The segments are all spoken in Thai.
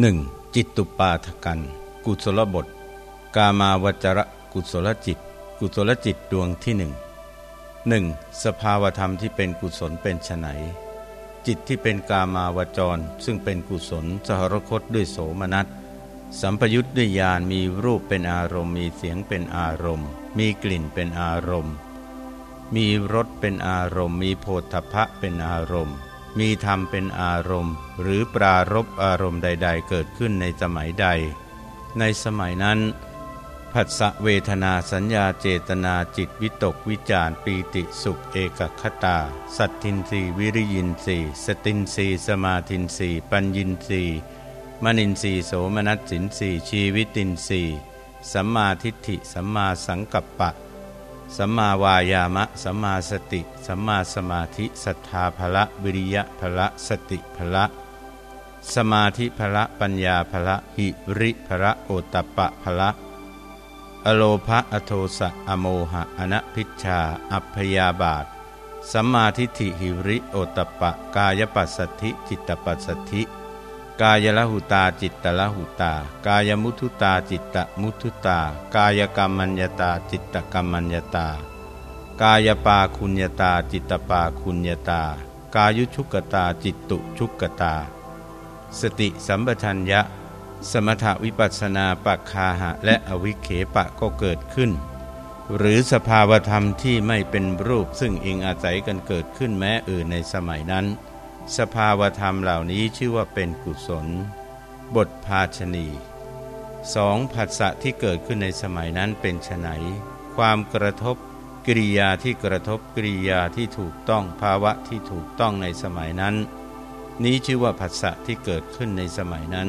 1. จิตตุปาทกัน กุศลบท กามาวจระกุศลจิต กุศลจิตดวงที่หนึ่งหนึ่งสภาวธรรมที่เป็นกุศลเป็นไนจิตที่เป็นกามาวจร ซึ่งเป็นกุศลสหรคตด้วยโสมนัสสัมปยุทธ์ด้วยญาณมีรูปเป็นอารมณ์ มีเสียงเป็นอารมณ์ มีกลิ่นเป็นอารมณ์ มีรสเป็นอารมณ์ มีโพธพะเป็นอารมณ์ มีธรรมเป็นอารมณ์ หรือปรารบอารมณ์ใด ๆ เกิดขึ้นในสมัยใด ในสมัยนั้นผัสสะเวทนาสัญญาเจตนาจิตวิตกวิจารปีติสุขเอกคตา สัตทินรีวิริยินรีสตินรีสมาทินรีปัญญินรีมณินรีโสมนัสสินรีชีวิตินรีสัมมาทิฏฐิสัมมาสังกัปปะ สัมมาวายามะ สัมมาสติ สัมมาสมาธิศรัทธาภละวิริยะภละสติภละสมาธิภละปัญญาภละหิริภละโอตปะภละอโลภะอโทสะอโมหะ อนพิชชาอัพยาบาท สัมมาทิฏฐิหิริโอตปะ กายปัสสธิจิตปัสสธิ กายละหุตาจิตตละหุตา กายมุทุตาจิตตมุทุตา กายกรรมัญญตาจิตตกรรมัญญตา กายปาคุญญตาจิตตปาคุญญตา กายุชุกตาจิตตุชุกตา สติสัมปชัญญะ สมถวิปัสนาปักคาหะและอวิเคปะก็เกิดขึ้น หรือสภาวธรรมที่ไม่เป็นรูปซึ่งอิงอาศัยกันเกิดขึ้นแม้อื่นในสมัยนั้น สภาวธรรมเหล่านี้ชื่อว่าเป็นกุศล บทภาชนีสองผัสสะที่เกิดขึ้นในสมัยนั้นเป็นไฉนความกระทบกิริยาที่กระทบกิริยาที่ถูกต้องภาวะที่ถูกต้องในสมัยนั้น นี้ชื่อว่าผัสสะที่เกิดขึ้นในสมัยนั้น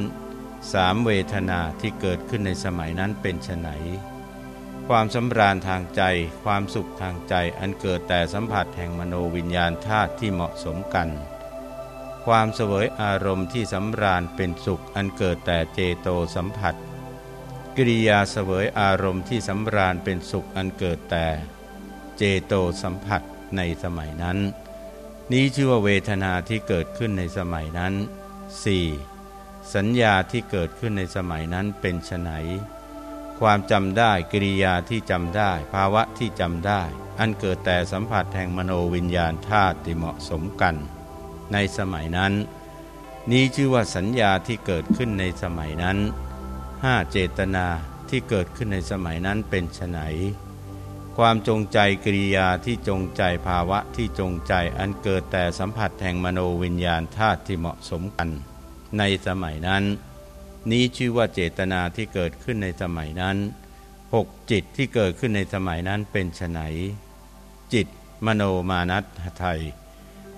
สามเวทนาที่เกิดขึ้นในสมัยนั้นเป็นไฉนความสำราญทางใจ ความสุขทางใจอันเกิดแต่สัมผัสแห่งมโนวิญญาณธาตุที่เหมาะสมกัน ความเสวยอารมณ์ที่สำราญเป็นสุขอันเกิดแต่เจโตสัมผัส กิริยาเสวยอารมณ์ที่สำราญเป็นสุขอันเกิดแต่เจโตสัมผัสในสมัยนั้น นี้ชื่อว่าเวทนาที่เกิดขึ้นในสมัยนั้น 4. สัญญาที่เกิดขึ้นในสมัยนั้นเป็นไฉนความจำได้กิริยาที่จำได้ ภาวะที่จำได้ อันเกิดแต่สัมผัสแห่งมโนวิญญาณธาตุที่เหมาะสมกัน ในสมัยนั้น นี้ชื่อว่าสัญญาที่เกิดขึ้นในสมัยนั้นห้าเจตนาที่เกิดขึ้นในสมัยนั้นเป็นไฉนความจงใจกิริยาที่จงใจภาวะที่จงใจอันเกิดแต่สัมผัสแห่งมโนวิญญาณธาตุที่เหมาะสมกัน ในสมัยนั้น นี้ชื่อว่าเจตนาที่เกิดขึ้นในสมัยนั้นหกจิตที่เกิดขึ้นในสมัยนั้นเป็นไฉนจิตมโนมานัตไทย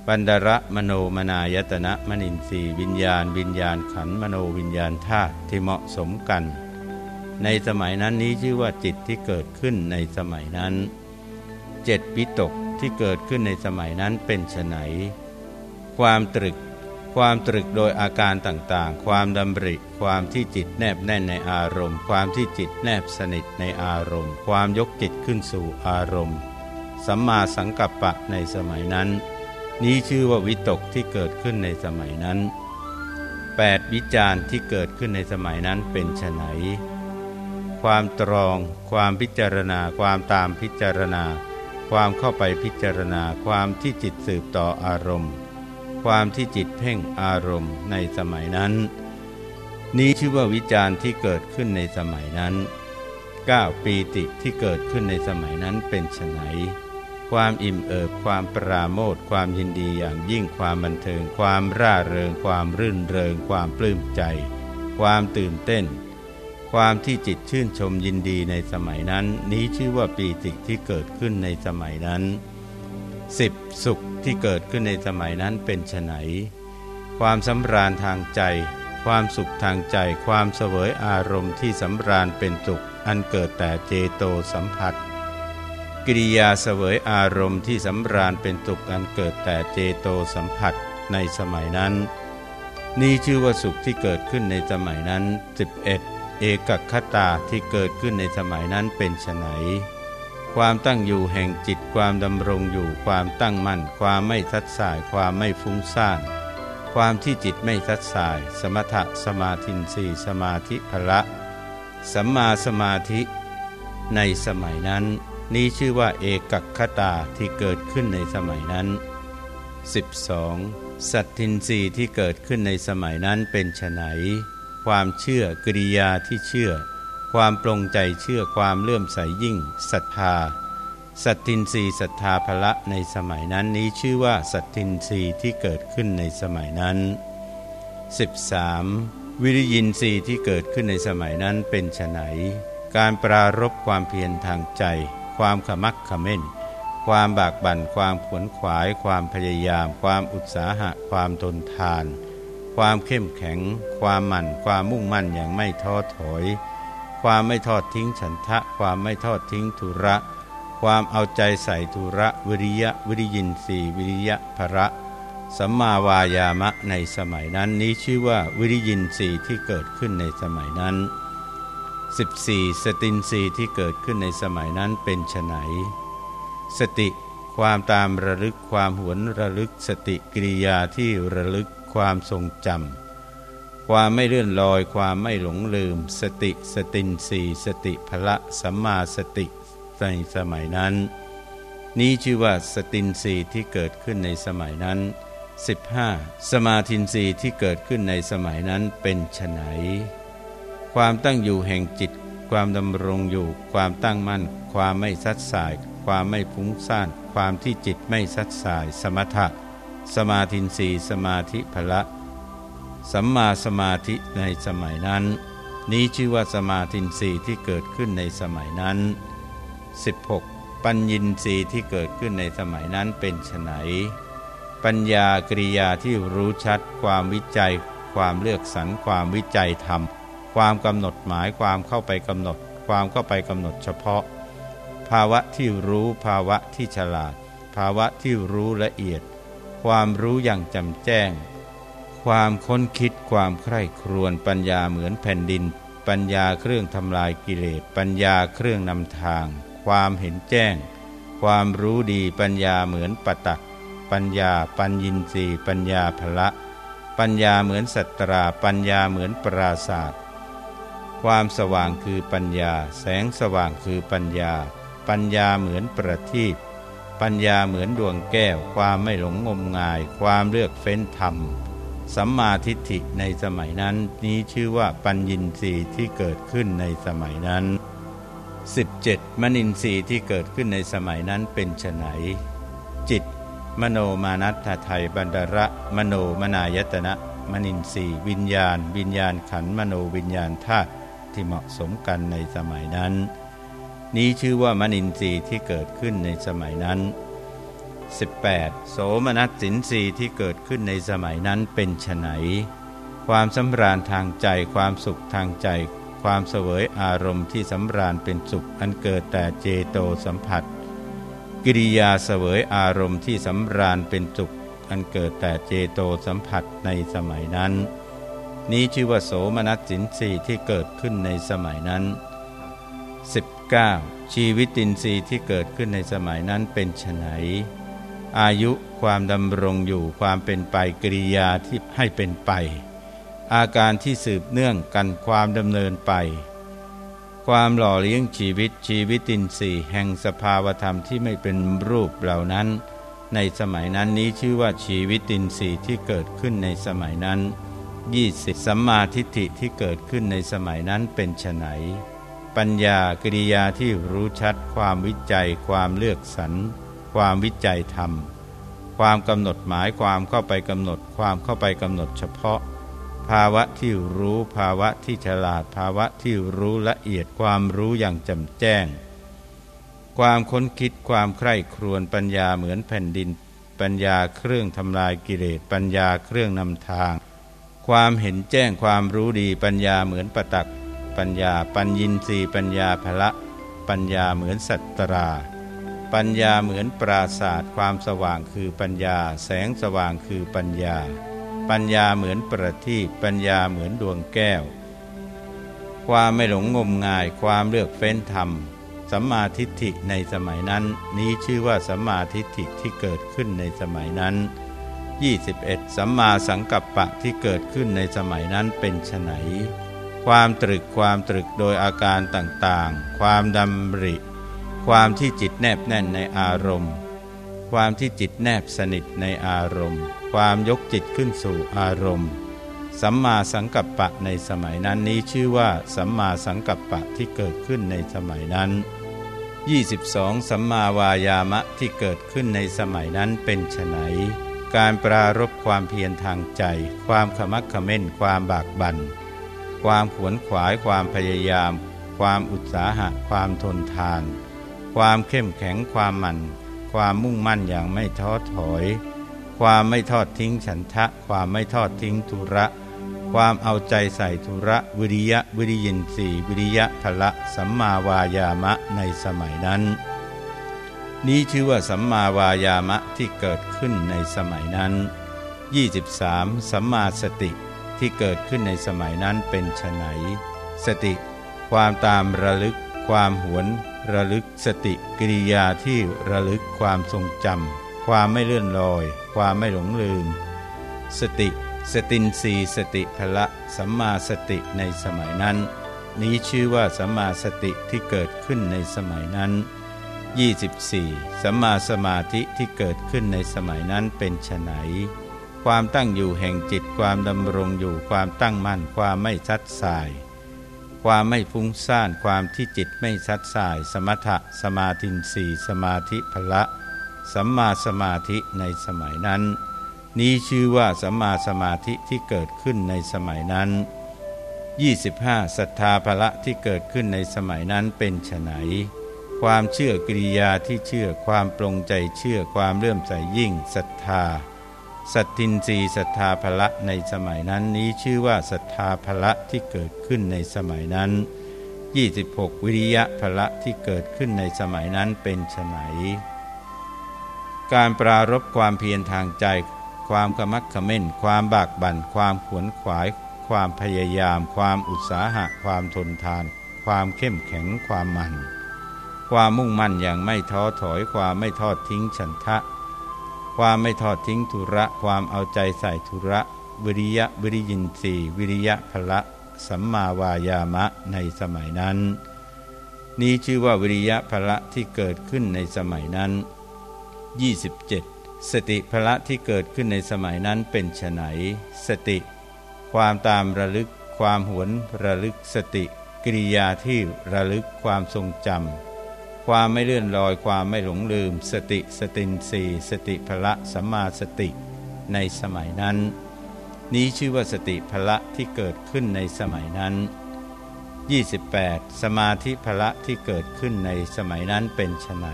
ปันดระมโนมนายตนะมนินทรีวิญญาณ วิญญาณขันมโนวิญญาณธาตุที่เหมาะสมกัน ในสมัยนั้นนี้ชื่อว่าจิตที่เกิดขึ้นในสมัยนั้นเจ็ดปิตกที่เกิดขึ้นในสมัยนั้นเป็นไฉนความตรึก ความตรึกโดยอาการต่างๆ ความดำริ ความที่จิตแนบแน่นในอารมณ์ ความที่จิตแนบสนิทในอารมณ์ ความยกจิตขึ้นสู่อารมณ์ สัมมาสังกัปปะในสมัยนั้น นี้ชื่อว่าวิตกที่เกิดขึ้นในสมัยนั้น 8. วิจารณ์ที่เกิดขึ้นในสมัยนั้นเป็นไฉนความตรอง ความพิจารณา ความตามพิจารณา ความเข้าไปพิจารณา ความที่จิตสืบต่ออารมณ์ ความที่จิตเพ่งอารมณ์ในสมัยนั้น นี้ชื่อว่าวิจารณ์ที่เกิดขึ้นในสมัยนั้น 9. ปีติที่เกิดขึ้นในสมัยนั้นเป็นไฉน ความอิ่มเอิบความปราโมทความยินดีอย่างยิ่งความบันเทิง ความร่าเริง ความรื่นเริง ความปลื้มใจ ความตื่นเต้น ความที่จิตชื่นชมยินดีในสมัยนั้น นี้ชื่อว่าปีติที่เกิดขึ้นในสมัยนั้น 10. สุขที่เกิดขึ้นในสมัยนั้นเป็นไฉนความสำราญทางใจ ความสุขทางใจ ความเสวยอารมณ์ที่สำราญเป็นสุขอันเกิดแต่เจโตสัมผัส กิริยาเสวยอารมณ์ที่สำราญเป็นตุกอันเกิดแต่เจโตสัมผัสในสมัยนั้น นี่ชื่อว่าสุขที่เกิดขึ้นในสมัยนั้น 11. เอกคตาที่เกิดขึ้นในสมัยนั้นเป็นไนความตั้งอยู่แห่งจิตความดำรงอยู่ความตั้งมั่น ความไม่ทัดสาย ความไม่ฟุ้งซ่าน ความที่จิตไม่ทัดสาย สมถะสมาธินสีสมาธิพละ สัมมาสมาธิ ในสมัยนั้น นี้ชื่อว่าเอกคตาที่เกิดขึ้นในสมัยนั้น 12. สัตทินรีที่เกิดขึ้นในสมัยนั้นเป็นไฉนความเชื่อกริยาที่เชื่อ ความปรงใจเชื่อความเลื่อมใสยยิ่งศรัทธา สัตทินรีศรัทธาภละในสมัยนั้นนี้ชื่อว่าสัตทินรีที่เกิดขึ้นในสมัยนั้น 13. วิริยินทรีย์ที่เกิดขึ้นในสมัยนั้นเป็นไฉนการปรารบความเพียรทางใจ ความขมักขม้น ความบากบั่น ความขวนขวาย ความพยายาม ความอุตสาหะ ความทนทาน ความเข้มแข็ง ความหมั่น ความมุ่งมั่นอย่างไม่ท้อถอย ความไม่ทอดทิ้งฉันทะ ความไม่ทอดทิ้งธุระ ความเอาใจใส่ธุระ วิริยะ วิริยินสีวิริยะภระสัมมาวายามะในสมัยนั้นนี้ชื่อว่าวิริยินสีที่เกิดขึ้นในสมัยนั้น 14. สตินสีที่เกิดขึ้นในสมัยนั้นเป็นไฉนสติ ความตามระลึกความหวนระลึก สติกิริยาที่ระลึกความทรงจำความไม่เลื่อนลอยความไม่หลงลืม สติสตินสีสติพละสัมมาสติในสมัยนั้น นี้ชื่อว่าสตินสีที่เกิดขึ้นในสมัยนั้น 15. สมาธินสีที่เกิดขึ้นในสมัยนั้นเป็นไฉน ความตั้งอยู่แห่งจิต ความดำรงอยู่ ความตั้งมั่น ความไม่ซัดสาย ความไม่ฟุ้งซ่าน ความที่จิตไม่ซัดสาย สมถะ สมาธินสีสมาธิพละ สัมมาสมาธิในสมัยนั้น นี้ชื่อว่าสมาธินสีที่เกิดขึ้นในสมัยนั้น 16. ปัญญินสีที่เกิดขึ้นในสมัยนั้นเป็นไฉนปัญญากริยาที่รู้ชัด ความวิจัย ความเลือกสรรความวิจัยธรรม ความกำหนดหมายความเข้าไปกำหนด ความเข้าไปกำหนดเฉพาะ ภาวะที่รู้ภาวะที่ฉลาด ภาวะที่รู้ละเอียด ความรู้อย่างจำแจ้ง ความค้นคิดความใคร่ครวญปัญญาเหมือนแผ่นดิน ปัญญาเครื่องทำลายกิเลส ปัญญาเครื่องนำทาง ความเห็นแจ้ง ความรู้ดีปัญญาเหมือนปตัก ปัญญาปัญญินทรีปัญญาภละ ปัญญาเหมือนสัตรา ปัญญาเหมือนปราศาสตร์ ความสว่างคือปัญญา แสงสว่างคือปัญญา ปัญญาเหมือนประทีปปัญญาเหมือนดวงแก้ว ความไม่หลงงมงาย ความเลือกเฟ้นธรรม สัมมาทิฏฐิในสมัยนั้น นี้ชื่อว่าปัญญินทรีย์ที่เกิดขึ้นในสมัยนั้น 17. มณินทรีย์ที่เกิดขึ้นในสมัยนั้นเป็นไฉนจิต มโนมานัตถไทยบันดระ มโนมนายตนะมณินทรีย์วิญญาณ วิญญาณขันมโนวิญญาณธาตุ ที่เหมาะสมกันในสมัยนั้น นี้ชื่อว่ามนินทรีย์ที่เกิดขึ้นในสมัยนั้น 18. โสมนัสสินทรีย์ที่เกิดขึ้นในสมัยนั้นเป็นไฉนความสำราญทางใจความสุขทางใจ ความเสวยอารมณ์ที่สำราญเป็นสุขอันเกิดแต่เจโตสัมผัส กิริยาเสวยอารมณ์ที่สำราญเป็นสุขอันเกิดแต่เจโตสัมผัสในสมัยนั้น นี้ชื่อว่าโสมนัสสินสีที่เกิดขึ้นในสมัยนั้น 19. ชีวิตินทรีย์ที่เกิดขึ้นในสมัยนั้นเป็นไฉนอายุความดำรงอยู่ความเป็นไปกริยาที่ให้เป็นไป อาการที่สืบเนื่องกันความดำเนินไป ความหล่อเลี้ยงชีวิตชีวิตินทรีย์แห่งสภาวธรรมที่ไม่เป็นรูปเหล่านั้น ในสมัยนั้นนี้ชื่อว่าชีวิตินทรีย์ที่เกิดขึ้นในสมัยนั้น ยี่สิบสัมมาทิฏฐิที่เกิดขึ้นในสมัยนั้นเป็นไฉนปัญญากริยาที่รู้ชัด ความวิจัย ความเลือกสรรความวิจัยธรรม ความกำหนดหมายความเข้าไปกำหนด ความเข้าไปกำหนดเฉพาะ ภาวะที่รู้ภาวะที่ฉลาดภาวะที่รู้ละเอียดความรู้อย่างจำแจ้ง ความค้นคิดความใคร่ครวญปัญญาเหมือนแผ่นดิน ปัญญาเครื่องทำลายกิเลสปัญญาเครื่องนำทาง ความเห็นแจ้งความรู้ดีปัญญาเหมือนประตัก ปัญญาปัญญินรีปัญญาภละ ปัญญาเหมือนสัตตรา ปัญญาเหมือนปราศาสตร์ความสว่างคือปัญญา แสงสว่างคือปัญญา ปัญญาเหมือนประทีปปัญญาเหมือนดวงแก้ว ความไม่หลงงมงายความเลือกเฟ้นธรรมสัมมาทิฏฐิในสมัยนั้น นี้ชื่อว่าสัมมาทิฏฐิที่เกิดขึ้นในสมัยนั้น 21. สัมมาสังกัปปะที่เกิดขึ้นในสมัยนั้นเป็นไฉนความตรึกความตรึกโดยอาการต่างๆ ความดำริ ความที่จิตแนบแน่นในอารมณ์ ความที่จิตแนบสนิทในอารมณ์ ความยกจิตขึ้นสู่อารมณ์ สัมมาสังกัปปะในสมัยนั้นนี้ชื่อว่า สัมมาสังกัปปะที่เกิดขึ้นในสมัยนั้น 22. สัมมาวายามะที่เกิดขึ้นในสมัยนั้นเป็นไฉน การปรารบความเพียรทางใจ ความขมักขม้น ความบากบัน่น ความขวนขวาย ความพยายาม ความอุตสาหะ ความทนทาน ความเข้มแข็ง ความมั่น ความมุ่งมั่นอย่างไม่ท้อถอย ความไม่ทอดทิ้งฉันทะ ความไม่ทอดทิ้งธุระ ความเอาใจใส่ธุระ วิริยะ วิริยินสีวิริยะพละ สัมมาวายามะในสมัยนั้น นี้ชื่อว่าสัมมาวายามะที่เกิดขึ้นในสมัยนั้น 23. สัมมาสติที่เกิดขึ้นในสมัยนั้นเป็นไฉนสติ ความตามระลึก ความหวน ระลึกสติกิริยาที่ระลึกความทรงจำความไม่เลื่อนลอย ความไม่หลงลืม สติ สตินสีสติพละสัมมาสติในสมัยนั้น นี้ชื่อว่าสัมมาสติที่เกิดขึ้นในสมัยนั้น 24 สัมมาสมาธิที่เกิดขึ้นในสมัยนั้นเป็นไฉนความตั้งอยู่แห่งจิตความดำรงอยู่ความตั้งมั่นความไม่ชัดสาย ความไม่ฟุ้งซ่านความที่จิตไม่ชัดสาย สมถะสมาธิสีสมาธิพละ สัมมาสมาธิในสมัยนั้น นี้ชื่อว่าสัมมาสมาธิที่เกิดขึ้นในสมัยนั้น 25 ศรัทธาภละที่เกิดขึ้นในสมัยนั้นเป็นไฉน ความเชื่อกิริยาที่เชื่อความปรงใจเชื่อความเลื่อมใสยิ่งศรัทธา สัตทินรีศรัทธาภละในสมัยนั้นนี้ชื่อว่าศรัทธาภละที่เกิดขึ้นในสมัยนั้น 26 วิริยะภละที่เกิดขึ้นในสมัยนั้นเป็นไฉนการปรารบความเพียรทางใจ ความขมักขม้น ความบากบัน่น ความขวนขวาย ความพยายาม ความอุตสาหะ ความทนทาน ความเข้มแข็ง ความมัน ความมุ่งมั่นอย่างไม่ท้อถอยความไม่ทอดทิ้งฉันทะ ความไม่ทอดทิ้งธุระ ความเอาใจใส่ธุระ วิริยะวิริยินทรีวิริยะพละสัมมาวายามะในสมัยนั้น นี้ชื่อว่าวิริยะพละที่เกิดขึ้นในสมัยนั้น 27. สติพละที่เกิดขึ้นในสมัยนั้นเป็นไฉนสติ ความตามระลึก ความหวนระลึกสติ กิริยาที่ระลึกความทรงจำ ความไม่เลื่อนลอยความไม่หลงลืม สติสตินสีสติพละสัมมาสติในสมัยนั้น นี้ชื่อว่าสติพละที่เกิดขึ้นในสมัยนั้น 28. สมาธิพละที่เกิดขึ้นในสมัยนั้นเป็นไฉน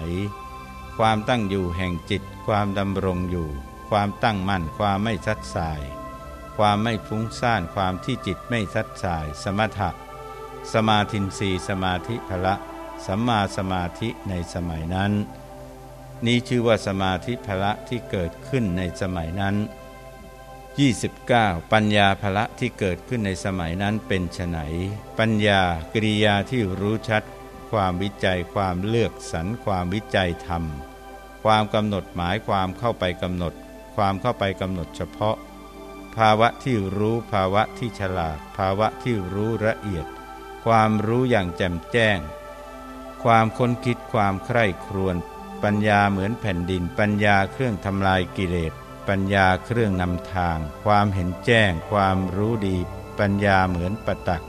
ความตั้งอยู่แห่งจิต ความดำรงอยู่ ความตั้งมั่นความไม่ซัดสาย ความไม่ฟุ้งซ่านความที่จิตไม่ซัดสาย สมถะ สมาธินสีสมาธิพละ สัมมาสมาธิในสมัยนั้น นี้ชื่อว่าสมาธิพละที่เกิดขึ้นในสมัยนั้น 29. ปัญญาภละที่เกิดขึ้นในสมัยนั้นเป็นไฉนปัญญากริยาที่รู้ชัด ความวิจัยความเลือกสรรความวิจัยธรรม ความกำหนดหมายความเข้าไปกำหนด ความเข้าไปกำหนดเฉพาะ ภาวะที่รู้ภาวะที่ฉลาด ภาวะที่รู้ละเอียด ความรู้อย่างแจ่มแจ้ง ความค้นคิดความใคร่ครวญปัญญาเหมือนแผ่นดิน ปัญญาเครื่องทำลายกิเลส ปัญญาเครื่องนำทาง ความเห็นแจ้ง ความรู้ดี ปัญญาเหมือนปตัก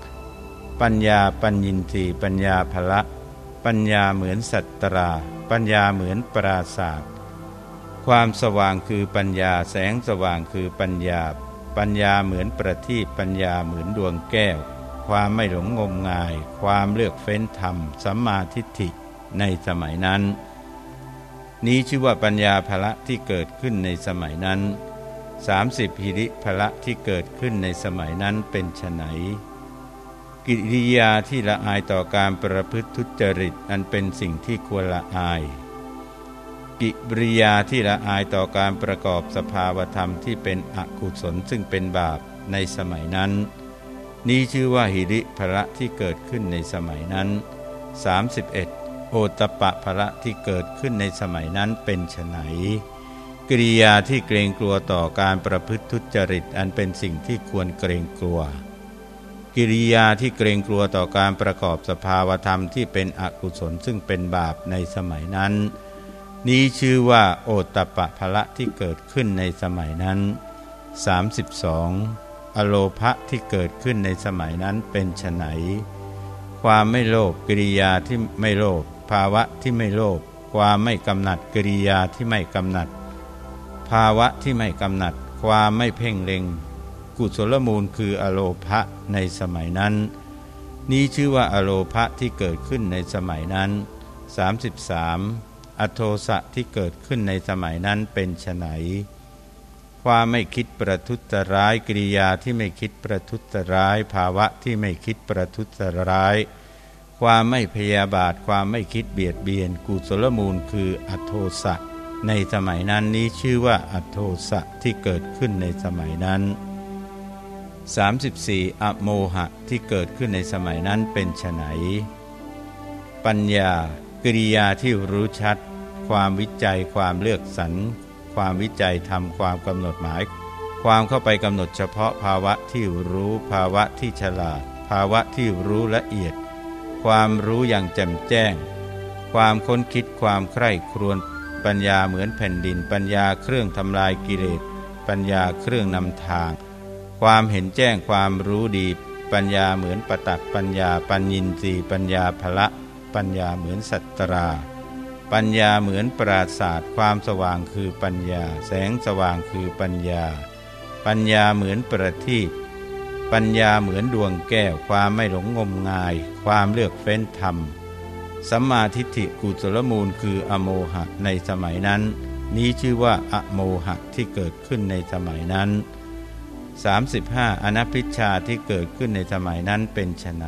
ปัญญาปัญญินทรีปัญญาภละ ปัญญาเหมือนสัตตรา ปัญญาเหมือนปราศาสความสว่างคือปัญญาแสงสว่างคือปัญญา ปัญญาเหมือนประทีปปัญญาเหมือนดวงแก้ว ความไม่หลงงมงาย ความเลือกเฟ้นธรรมสัมมาทิฏฐิในสมัยนั้น นี้ชื่อว่าปัญญาภละที่เกิดขึ้นในสมัยนั้น 30หิริภละที่เกิดขึ้นในสมัยนั้นเป็นไฉนกิริยาที่ละอายต่อการประพฤติทุจริตอันเป็นสิ่งที่ควรละอาย กิริยาที่ละอายต่อการประกอบสภาวธรรมที่เป็นอกุศลซึ่งเป็นบาปในสมัยนั้น นี้ชื่อว่าหิริภระที่เกิดขึ้นในสมัยนั้น 31. โอตปะภระที่เกิดขึ้นในสมัยนั้นเป็นไฉนกิริยาที่เกรงกลัวต่อการประพฤติทุจริตอันเป็นสิ่งที่ควรเกรงกลัว กิริยาที่เกรงกลัวต่อการประกอบสภาวธรรมที่เป็นอกุศลซึ่งเป็นบาปในสมัยนั้น นี้ชื่อว่าโอตตะปะภละที่เกิดขึ้นในสมัยนั้น 32. อโลภะที่เกิดขึ้นในสมัยนั้นเป็นไฉนความไม่โลภกิริยาที่ไม่โลภภาวะที่ไม่โลภความไม่กำหนัดกิริยาที่ไม่กำหนัด ภาวะที่ไม่กำหนัด ความไม่เพ่งเล็ง กุศลมูลคืออโลภะในสมัยนั้น นี้ชื่อว่าอโลภะที่เกิดขึ้นในสมัยนั้น 33. อโทสะที่เกิดขึ้นในสมัยนั้นเป็นไฉน ความไม่คิดประทุษร้ายกิริยาที่ไม่คิดประทุษร้าย ภาวะที่ไม่คิดประทุษร้าย ความไม่พยาบาท ความไม่คิดเบียดเบียน กุศลมูลคืออโทสะ ในสมัยนั้นนี้ชื่อว่าอโทสะที่เกิดขึ้นในสมัยนั้น 34. อโมหะที่เกิดขึ้นในสมัยนั้นเป็นไฉนปัญญา กิริยาที่รู้ชัด ความวิจัยความเลือกสรร ความวิจัยทำความกำหนดหมาย ความเข้าไปกำหนดเฉพาะภาวะที่รู้ภาวะที่ฉลาด ภาวะที่รู้ละเอียด ความรู้อย่างแจ่มแจ้ง ความค้นคิดความใคร่ครวญปัญญาเหมือนแผ่นดิน ปัญญาเครื่องทำลายกิเลสปัญญาเครื่องนำทาง ความเห็นแจ้งความรู้ดี ปัญญาเหมือนประตักปัญญาปัญญินทรีปัญญาภละ ปัญญาเหมือนสัตตรา ปัญญาเหมือนปราศาสตร์ความสว่างคือปัญญา แสงสว่างคือปัญญา ปัญญาเหมือนประทีปปัญญาเหมือนดวงแก้วความไม่หลงงมงาย ความเลือกเฟ้นธรรมสัมมาทิฏฐิกุศลมูลคืออโมหะในสมัยนั้น นี้ชื่อว่าอโมหะที่เกิดขึ้นในสมัยนั้น 35 อนัพิชาที่เกิดขึ้นในสมัยนั้นเป็นไฉน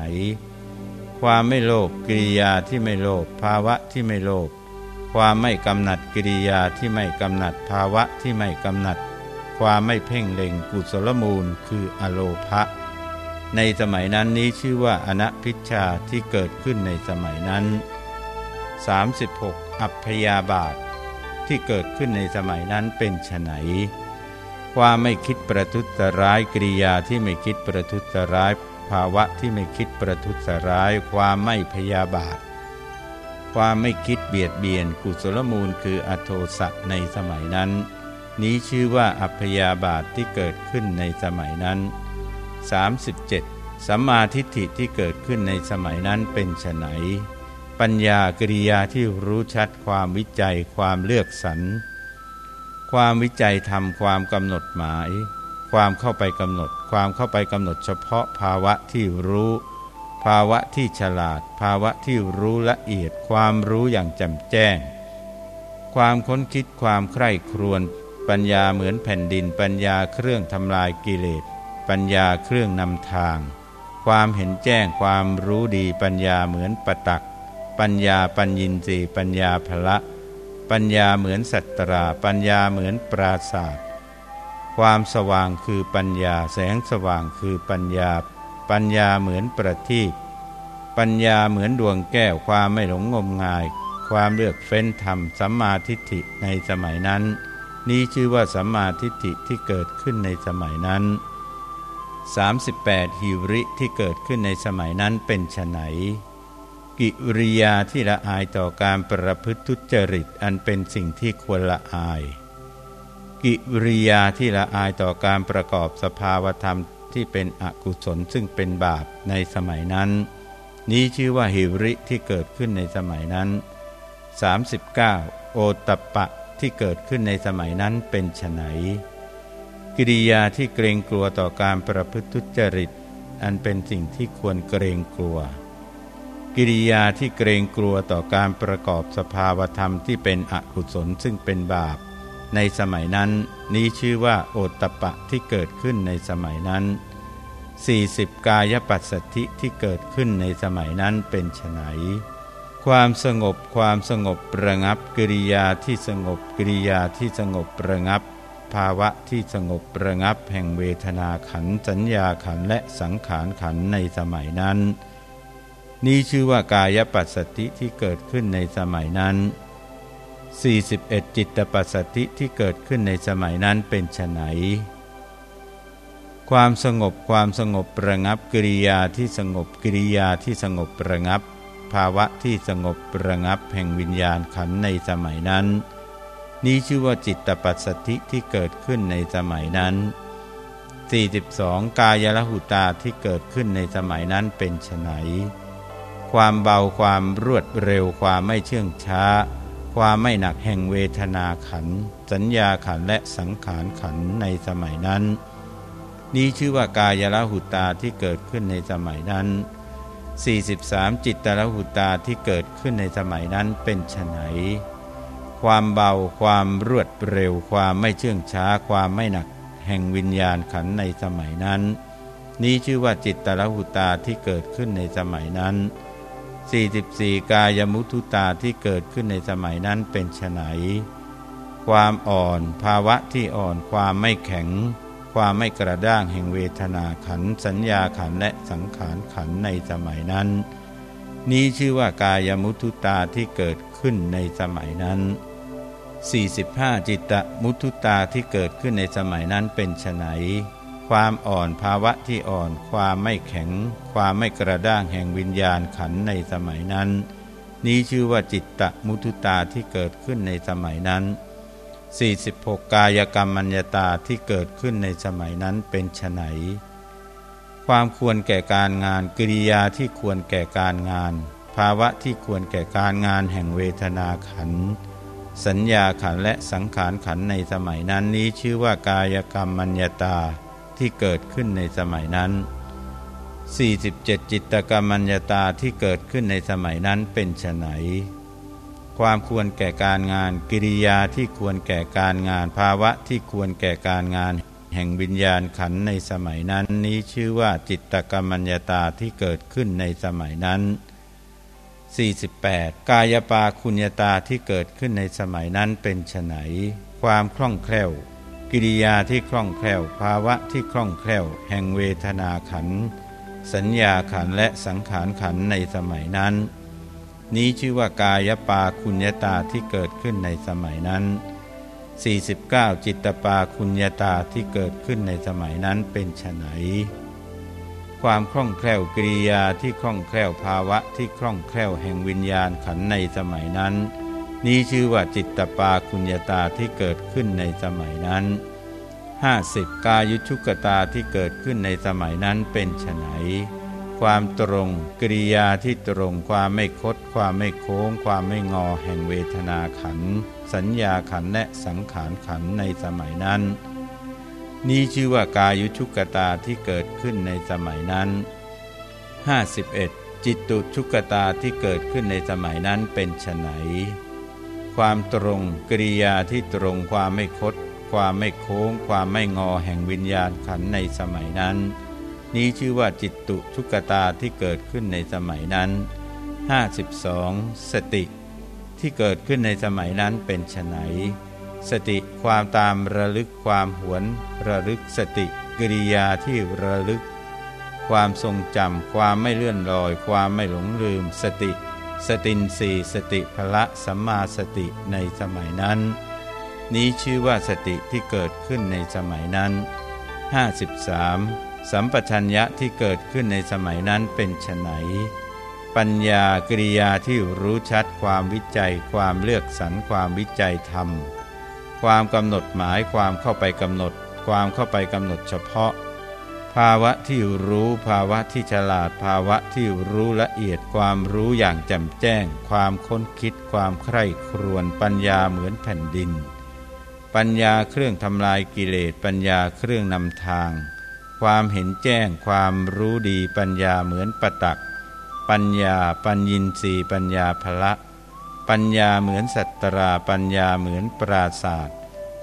ความไม่โลภกิริยาที่ไม่โลภภาวะที่ไม่โลภ ความไม่กำหนัดกิริยาที่ไม่กำหนัดภาวะที่ไม่กำหนัด ความไม่เพ่งเล็งกุศลมูลคืออโลภะในสมัยนั้นนี้ชื่อว่าอนัพิชาที่เกิดขึ้นในสมัยนั้น 36. อัพยาบาท ที่เกิดขึ้นในสมัยนั้นเป็นไฉนความไม่คิดประทุษร้ายกิริยาที่ไม่คิดประทุษร้าย ภาวะที่ไม่คิดประทุษร้าย ความไม่พยาบาท ความไม่คิดเบียดเบียนกุศลมูลคืออโทสะในสมัยนั้น นี้ชื่อว่าอัพยาบาทที่เกิดขึ้นในสมัยนั้น 37. สัมมาทิฏฐิที่เกิดขึ้นในสมัยนั้นเป็นไฉนปัญญากริยาที่รู้ชัดความวิจัยความเลือกสรรความวิจัยทำความกำหนดหมาย ความเข้าไปกำหนด ความเข้าไปกำหนดเฉพาะภาวะที่รู้ ภาวะที่ฉลาด ภาวะที่รู้ละเอียด ความรู้อย่างแจ่มแจ้ง ความค้นคิดความใคร่ครวญปัญญาเหมือนแผ่นดิน ปัญญาเครื่องทำลายกิเลส ปัญญาเครื่องนำทาง ความเห็นแจ้งความรู้ดีปัญญาเหมือนปตัก ปัญญาปัญญินทรีปัญญาภละ ปัญญาเหมือนสัตตรา ปัญญาเหมือนปราศาสตร์ความสว่างคือปัญญา แสงสว่างคือปัญญา ปัญญาเหมือนประทีปปัญญาเหมือนดวงแก้วความไม่หลงงมงาย ความเลือกเฟ้นธรรมสัมมาทิฏฐิในสมัยนั้น นี้ชื่อว่าสัมมาทิฏฐิที่เกิดขึ้นในสมัยนั้น 38 หิริที่เกิดขึ้นในสมัยนั้นเป็นไฉนกิริยาที่ละอายต่อการประพฤติทุจริตอันเป็นสิ่งที่ควรละอาย กิริยาที่ละอายต่อการประกอบสภาวธรรม ที่เป็นอกุศลซึ่งเป็นบาปในสมัยนั้น นี้ชื่อว่าหิริที่เกิดขึ้นในสมัยนั้น 39. โอตปะที่เกิดขึ้นในสมัยนั้นเป็นไฉนกิริยาที่เกรงกลัวต่อการประพฤติทุจริต อันเป็นสิ่งที่ควรเกรงกลัว กิริยาที่เกรงกลัวต่อการประกอบสภาวธรรมที่เป็นอกุศลซึ่งเป็นบาป ในสมัยนั้น นี้ชื่อว่าโอตตะปะที่เกิดขึ้นในสมัยนั้น 40 กายปัสสธิที่เกิดขึ้นในสมัยนั้นเป็นไฉนความสงบความสงบประงับกิริยาที่สงบกิริยาที่สงบประงับ ภาวะที่สงบประงับแห่งเวทนาขันสัญญาขันและสังขารขันในสมัยนั้น นี้ชื่อว่ากายปัสสติที่เกิดขึ้นในสมัยนั้น 41 จิตตปัสสติที่เกิดขึ้นในสมัยนั้นเป็นไฉนความสงบความสงบประงับกิริยาที่สงบกิริยาที่สงบประงับ ภาวะที่สงบประงับแห่งวิญญาณขันในสมัยนั้น นี้ชื่อว่าจิตตปัสสติที่เกิดขึ้นในสมัยนั้น 42 กายละหุตาที่เกิดขึ้นในสมัยนั้นเป็นไฉนความเบาความรวดเร็วความไม่เชื่องช้า ความไม่หนักแห่งเวทนาขัน สัญญาขันและสังขารขันในสมัยนั้น นี้ชื่อว่ากายละหุตาที่เกิดขึ้นในสมัยนั้น 43 จิตตละหุตาที่เกิดขึ้นในสมัยนั้นเป็นไฉนความเบาความรวดเร็ว ความไม่เชื่องช้า ความไม่หนัก แห่งวิญญาณขันในสมัยนั้น นี้ชื่อว่าจิตตละหุตาที่เกิดขึ้นในสมัยนั้น 44 กายมุทุตาที่เกิดขึ้นในสมัยนั้นเป็นไฉนความอ่อนภาวะที่อ่อนความไม่แข็ง ความไม่กระด้างแห่งเวทนาขันสัญญาขันและสังขารขันในสมัยนั้น นี้ชื่อว่ากายมุทุตาที่เกิดขึ้นในสมัยนั้น 45 จิตตมุทุตาที่เกิดขึ้นในสมัยนั้นเป็นไฉน ความอ่อนภาวะที่อ่อนความไม่แข็ง ความไม่กระด้างแห่งวิญญาณขันในสมัยนั้น นี้ชื่อว่าจิตตมุทุตาที่เกิดขึ้นในสมัยนั้น 46 กายกรรมมัญญาตาที่เกิดขึ้นในสมัยนั้นเป็นไฉนความควรแก่การงานกิริยาที่ควรแก่การงาน ภาวะที่ควรแก่การงานแห่งเวทนาขัน สัญญาขันและสังขารขันในสมัยนั้นนี้ชื่อว่ากายกรรมมัญญาตา ที่เกิดขึ้นในสมัยนั้น 47 จิตกรรมัญญาตาที่เกิดขึ้นในสมัยนั้นเป็นไฉนความควรแก่การงาน กิริยาที่ควรแก่การงาน ภาวะที่ควรแก่การงาน แห่งวิญญาณขันในสมัยนั้นนี้ชื่อว่าจิตกรรมัญญาตาที่เกิดขึ้นในสมัยนั้น 48 กายปาคุญญาตาที่เกิดขึ้นในสมัยนั้นเป็นไฉนความคล่องแคล่ว กิริยาที่คล่องแคล่วภาวะที่คล่องแคล่ว แห่งเวทนาขัน สัญญาขันและสังขารขันในสมัยนั้น นี้ชื่อว่ากายปาคุญญาตาที่เกิดขึ้นในสมัยนั้น 49 จิตตปาคุญญาตาที่เกิดขึ้นในสมัยนั้นเป็นไฉนความคล่องแคล่วกิริยาที่คล่องแคล่วภาวะที่คล่องแคล่วแห่งวิญญาณขันในสมัยนั้น นี้ชื่อว่าจิตตปาคุญญาตาที่เกิดขึ้นในสมัยนั้น 50. กายุชุกตาที่เกิดขึ้นในสมัยนั้นเป็นไฉนความตรงกริยาที่ตรงความไม่คด ความไม่โค้ง ความไม่งอแห่งเวทนาขัน สัญญาขันและสังขารขันในสมัยนั้น นี้ชื่อว่ากายุชุกตาที่เกิดขึ้นในสมัยนั้น 51. จิตตุชุกตาที่เกิดขึ้นในสมัยนั้นเป็นไฉน ความตรงกริยาที่ตรงความไม่คด ความไม่โค้ง ความไม่งอแห่งวิญญาณขันในสมัยนั้น นี้ชื่อว่าจิตตุทุกตาที่เกิดขึ้นในสมัยนั้น 52. สติ ที่เกิดขึ้นในสมัยนั้นเป็นไฉนสติความตามระลึกความหวน ระลึกสติกิริยาที่ระลึก ความทรงจำความไม่เลื่อนลอย ความไม่หลงลืม สติ สตินสีสติพละสัมมาสติในสมัยนั้น นี้ชื่อว่าสติที่เกิดขึ้นในสมัยนั้น 53. สัมปชัญญะที่เกิดขึ้นในสมัยนั้นเป็นไฉนปัญญากริยาที่รู้ชัดความวิจัย ความเลือกสรรความวิจัยธรรม ความกำหนดหมายความเข้าไปกำหนด ความเข้าไปกำหนดเฉพาะ ภาวะที่รู้ภาวะที่ฉลาดภาวะที่รู้ละเอียดความรู้อย่างแจ่มแจ้ง ความค้นคิดความใคร่ครวญปัญญาเหมือนแผ่นดิน ปัญญาเครื่องทำลายกิเลสปัญญาเครื่องนำทาง ความเห็นแจ้งความรู้ดีปัญญาเหมือนประตัก ปัญญาปัญญินสีปัญญาพละ ปัญญาเหมือนสัตตราปัญญาเหมือนปราศาสตร์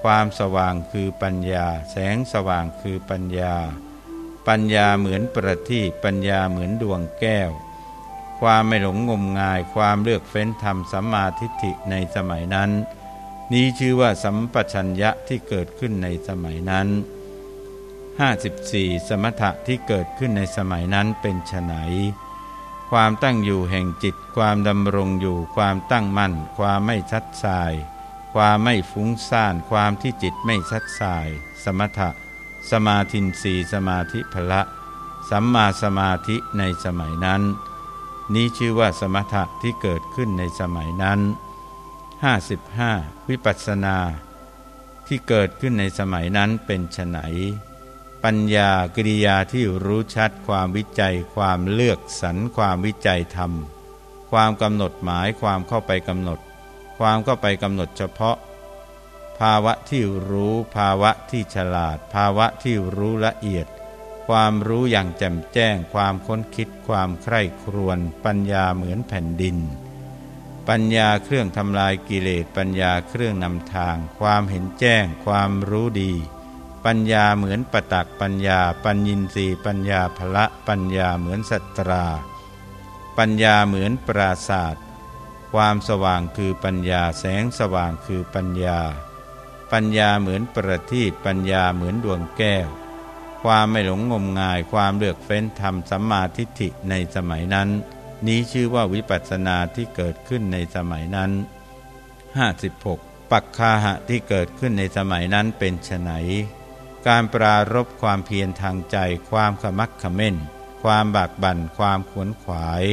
ความสว่างคือปัญญา แสงสว่างคือปัญญา ปัญญาเหมือนประทีปปัญญาเหมือนดวงแก้ว ความไม่หลงงมงายความเลือกเฟ้นธรรมสัมมาทิฏฐิในสมัยนั้น นี้ชื่อว่าสัมปชัญญะที่เกิดขึ้นในสมัยนั้น 54 สมถะที่เกิดขึ้นในสมัยนั้นเป็นไฉนความตั้งอยู่แห่งจิต ความดำรงอยู่ ความตั้งมั่น ความไม่ชัดสาย ความไม่ฟุ้งซ่าน ความที่จิตไม่ซัดสาย สมถะ สมาธินสีสมาธิพละสัมมาสมาธิในสมัยนั้น นี้ชื่อว่าสมถะที่เกิดขึ้นในสมัยนั้น 55. วิปัสสนา ที่เกิดขึ้นในสมัยนั้นเป็นไฉนปัญญากิริยาที่รู้ชัดความวิจัย ความเลือกสรรความวิจัยธรรม ความกำหนดหมายความเข้าไปกำหนด ความเข้าไปกำหนดเฉพาะ ภาวะที่รู้ภาวะที่ฉลาด ภาวะที่รู้ละเอียด ความรู้อย่างแจ่มแจ้ง ความค้นคิด ความใคร่ครวญปัญญาเหมือนแผ่นดิน ปัญญาเครื่องทำลายกิเลสปัญญาเครื่องนำทาง ความเห็นแจ้ง ความรู้ดี ปัญญาเหมือนปตักปัญญา ปัญญินรีปัญญาภละปัญญาเหมือนสัตรา ปัญญาเหมือนปราศาสตร์ความสว่างคือปัญญาแสงสว่างคือปัญญา ปัญญาเหมือนประทีปปัญญาเหมือนดวงแก้ว ความไม่หลงงมงายความเลือกเฟ้นธรรมสัมมาทิฏฐิในสมัยนั้น นี้ชื่อว่าวิปัสสนาที่เกิดขึ้นในสมัยนั้น 56. ปักคาหะที่เกิดขึ้นในสมัยนั้นเป็นไฉนการปรารบความเพียรทางใจ ความขมักขม้น ความบากบั่น ความขวนขวาย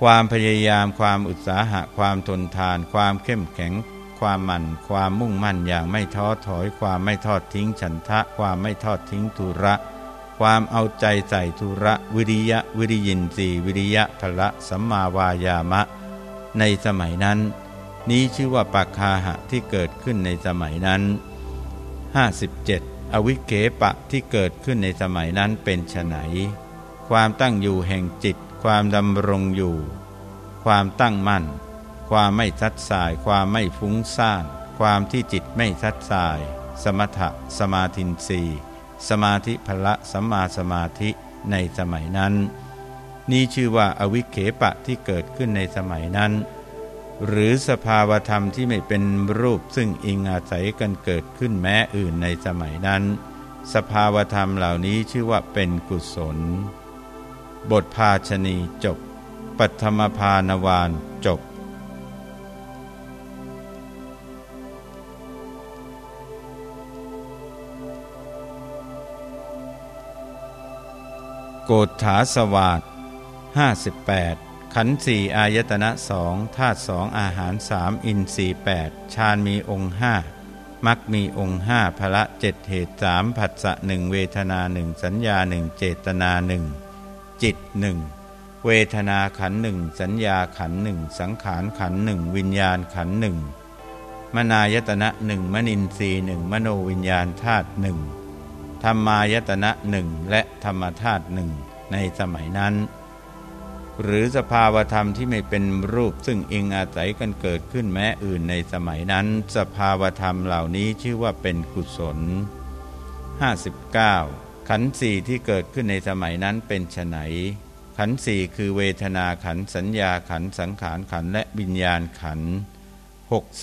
ความพยายาม ความอุตสาหะ ความทนทาน ความเข้มแข็ง ความมั่น ความมุ่งมั่นอย่างไม่ท้อถอย ความไม่ทอดทิ้งฉันทะ ความไม่ทอดทิ้งทุระ ความเอาใจใส่ทุระ วิริยะวิริยินสีวิริยะพละสัมมาวายามะ ในสมัยนั้น นี้ชื่อว่าปักคาหะที่เกิดขึ้นในสมัยนั้น 57 อวิเกปะที่เกิดขึ้นในสมัยนั้นเป็นไฉนความตั้งอยู่แห่งจิต ความดำรงอยู่ ความตั้งมั่น ความไม่ทัดสาย ความไม่ฟุ้งซ่าน ความที่จิตไม่ทัดสาย สมถะสมาธินสีสมาธิพละสัมมาสมาธิในสมัยนั้น นี้ชื่อว่าอวิเคปะที่เกิดขึ้นในสมัยนั้น หรือสภาวธรรมที่ไม่เป็นรูปซึ่งอิงอาศัยกันเกิดขึ้นแม้อื่นในสมัยนั้น สภาวธรรมเหล่านี้ชื่อว่าเป็นกุศล บทภาชนีจบ ปัทมภานวานจบ โกฏฐาสวาสห้าสิบแปดขันสี่อายตนะสองธาตุสองอาหารสามอินสี่แปดฌานมีองค์ห้ามักมีองค์ห้าพละเจ็ดเหตุสามผัสสะหนึ่งเวทนาหนึ่งสัญญาหนึ่งเจตนาหนึ่งจิตหนึ่งเวทนาขันหนึ่งสัญญาขันหนึ่งสังขารขันหนึ่งวิญญาณขันหนึ่งมนายตนะหนึ่งมนินทรีหนึ่งมโนวิญญาณธาตุหนึ่ง ธรรมายตนะหนึ่งและธรรมธาตุหนึ่งในสมัยนั้น หรือสภาวธรรมที่ไม่เป็นรูปซึ่งอิงอาศัยกันเกิดขึ้นแม้อื่นในสมัยนั้น สภาวธรรมเหล่านี้ชื่อว่าเป็นกุศล 59. ขันธ์สี่ที่เกิดขึ้นในสมัยนั้นเป็นไฉนขันธ์สี่คือเวทนาขันธ์สัญญาขันธ์สังขารขันธ์และวิญญาณขันธ์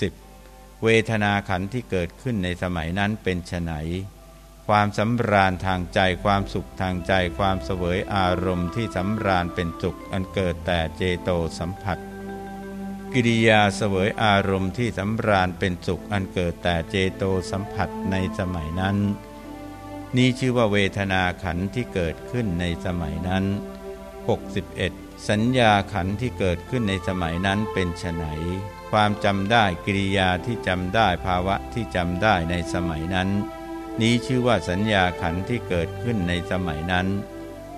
60. เวทนาขันธ์ที่เกิดขึ้นในสมัยนั้นเป็นไฉน ความสำราญทางใจความสุขทางใจความเสวยอารมณ์ที่สำราญเป็นสุขอันเกิดแต่เจโตสัมผัส กิริยาเสวยอารมณ์ที่สำราญเป็นสุขอันเกิดแต่เจโตสัมผัสในสมัยนั้น นี่ชื่อว่าเวทนาขันที่เกิดขึ้นในสมัยนั้น 61 สัญญาขันที่เกิดขึ้นในสมัยนั้นเป็นไฉนความจำได้กิริยาที่จำได้ภาวะที่จำได้ในสมัยนั้น นี้ชื่อว่าสัญญาขันธ์ที่เกิดขึ้นในสมัยนั้น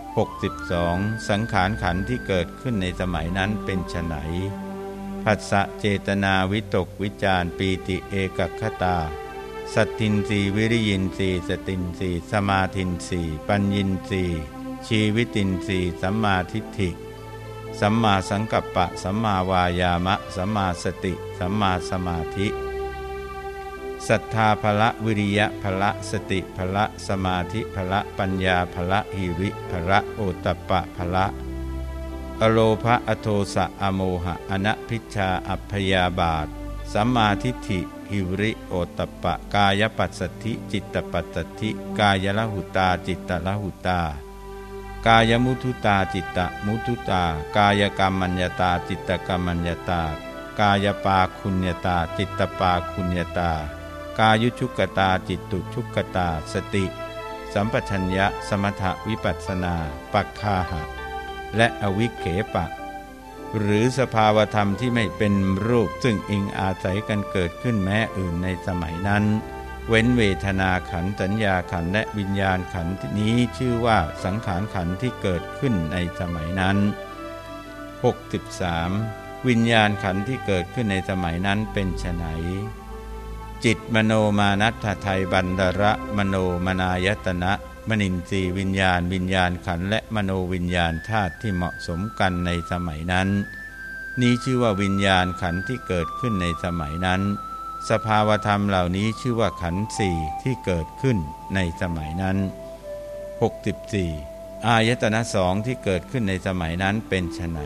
62. สังขารขันธ์ที่เกิดขึ้นในสมัยนั้นเป็นไฉนผัสสะเจตนาวิตกวิจารปีติเอกคตา สัตทินรีวิริยินรีสตินรีสมาทินรีปัญญินรีชีวิตินรีสัมมาทิฏฐิ สัมมาสังกัปปะ สัมมาวายามะ สัมมาสติ สัมมาสมาธิ ศรัทธาภละวิริยะภละสติภละสมาธิภละปัญญาภละหิริภละโอตปะภละอโลภะอโทสะอโมหะอนัพิชาอัพยาบาท สัมมาทิฏฐิหิริโอตปะกายปัสสธิจิตตปัสสธิกายละหุตาจิตตละหุตากายมุทุตาจิตตมุทุตา กายกรรมัญญตาจิตตกรรมัญญตากายปาคุณยตาจิตตปาคุณยตา กายุชุกตาจิตตุชุกตา สติ สัมปชัญญะสมถวิปัสนา ปักคาหะ และอวิเขปะ หรือสภาวธรรมที่ไม่เป็นรูปซึ่งอิงอาศัยกันเกิดขึ้นแม้อื่นในสมัยนั้น เว้นเวทนาขันสัญญาขันและวิญญาณขันนี้ชื่อว่าสังขารขันที่เกิดขึ้นในสมัยนั้น 63. วิญญาณขันที่เกิดขึ้นในสมัยนั้นเป็นไฉน จิตมโนมานัตถไทยบันดระมโนมนายตนะมนินทรีวิญญาณ วิญญาณขันและมโนวิญญาณธาตุที่เหมาะสมกันในสมัยนั้น นี้ชื่อว่าวิญญาณขันที่เกิดขึ้นในสมัยนั้น สภาวธรรมเหล่านี้ชื่อว่าขันสี่ที่เกิดขึ้นในสมัยนั้น 64. อายตนะสองที่เกิดขึ้นในสมัยนั้นเป็นไฉน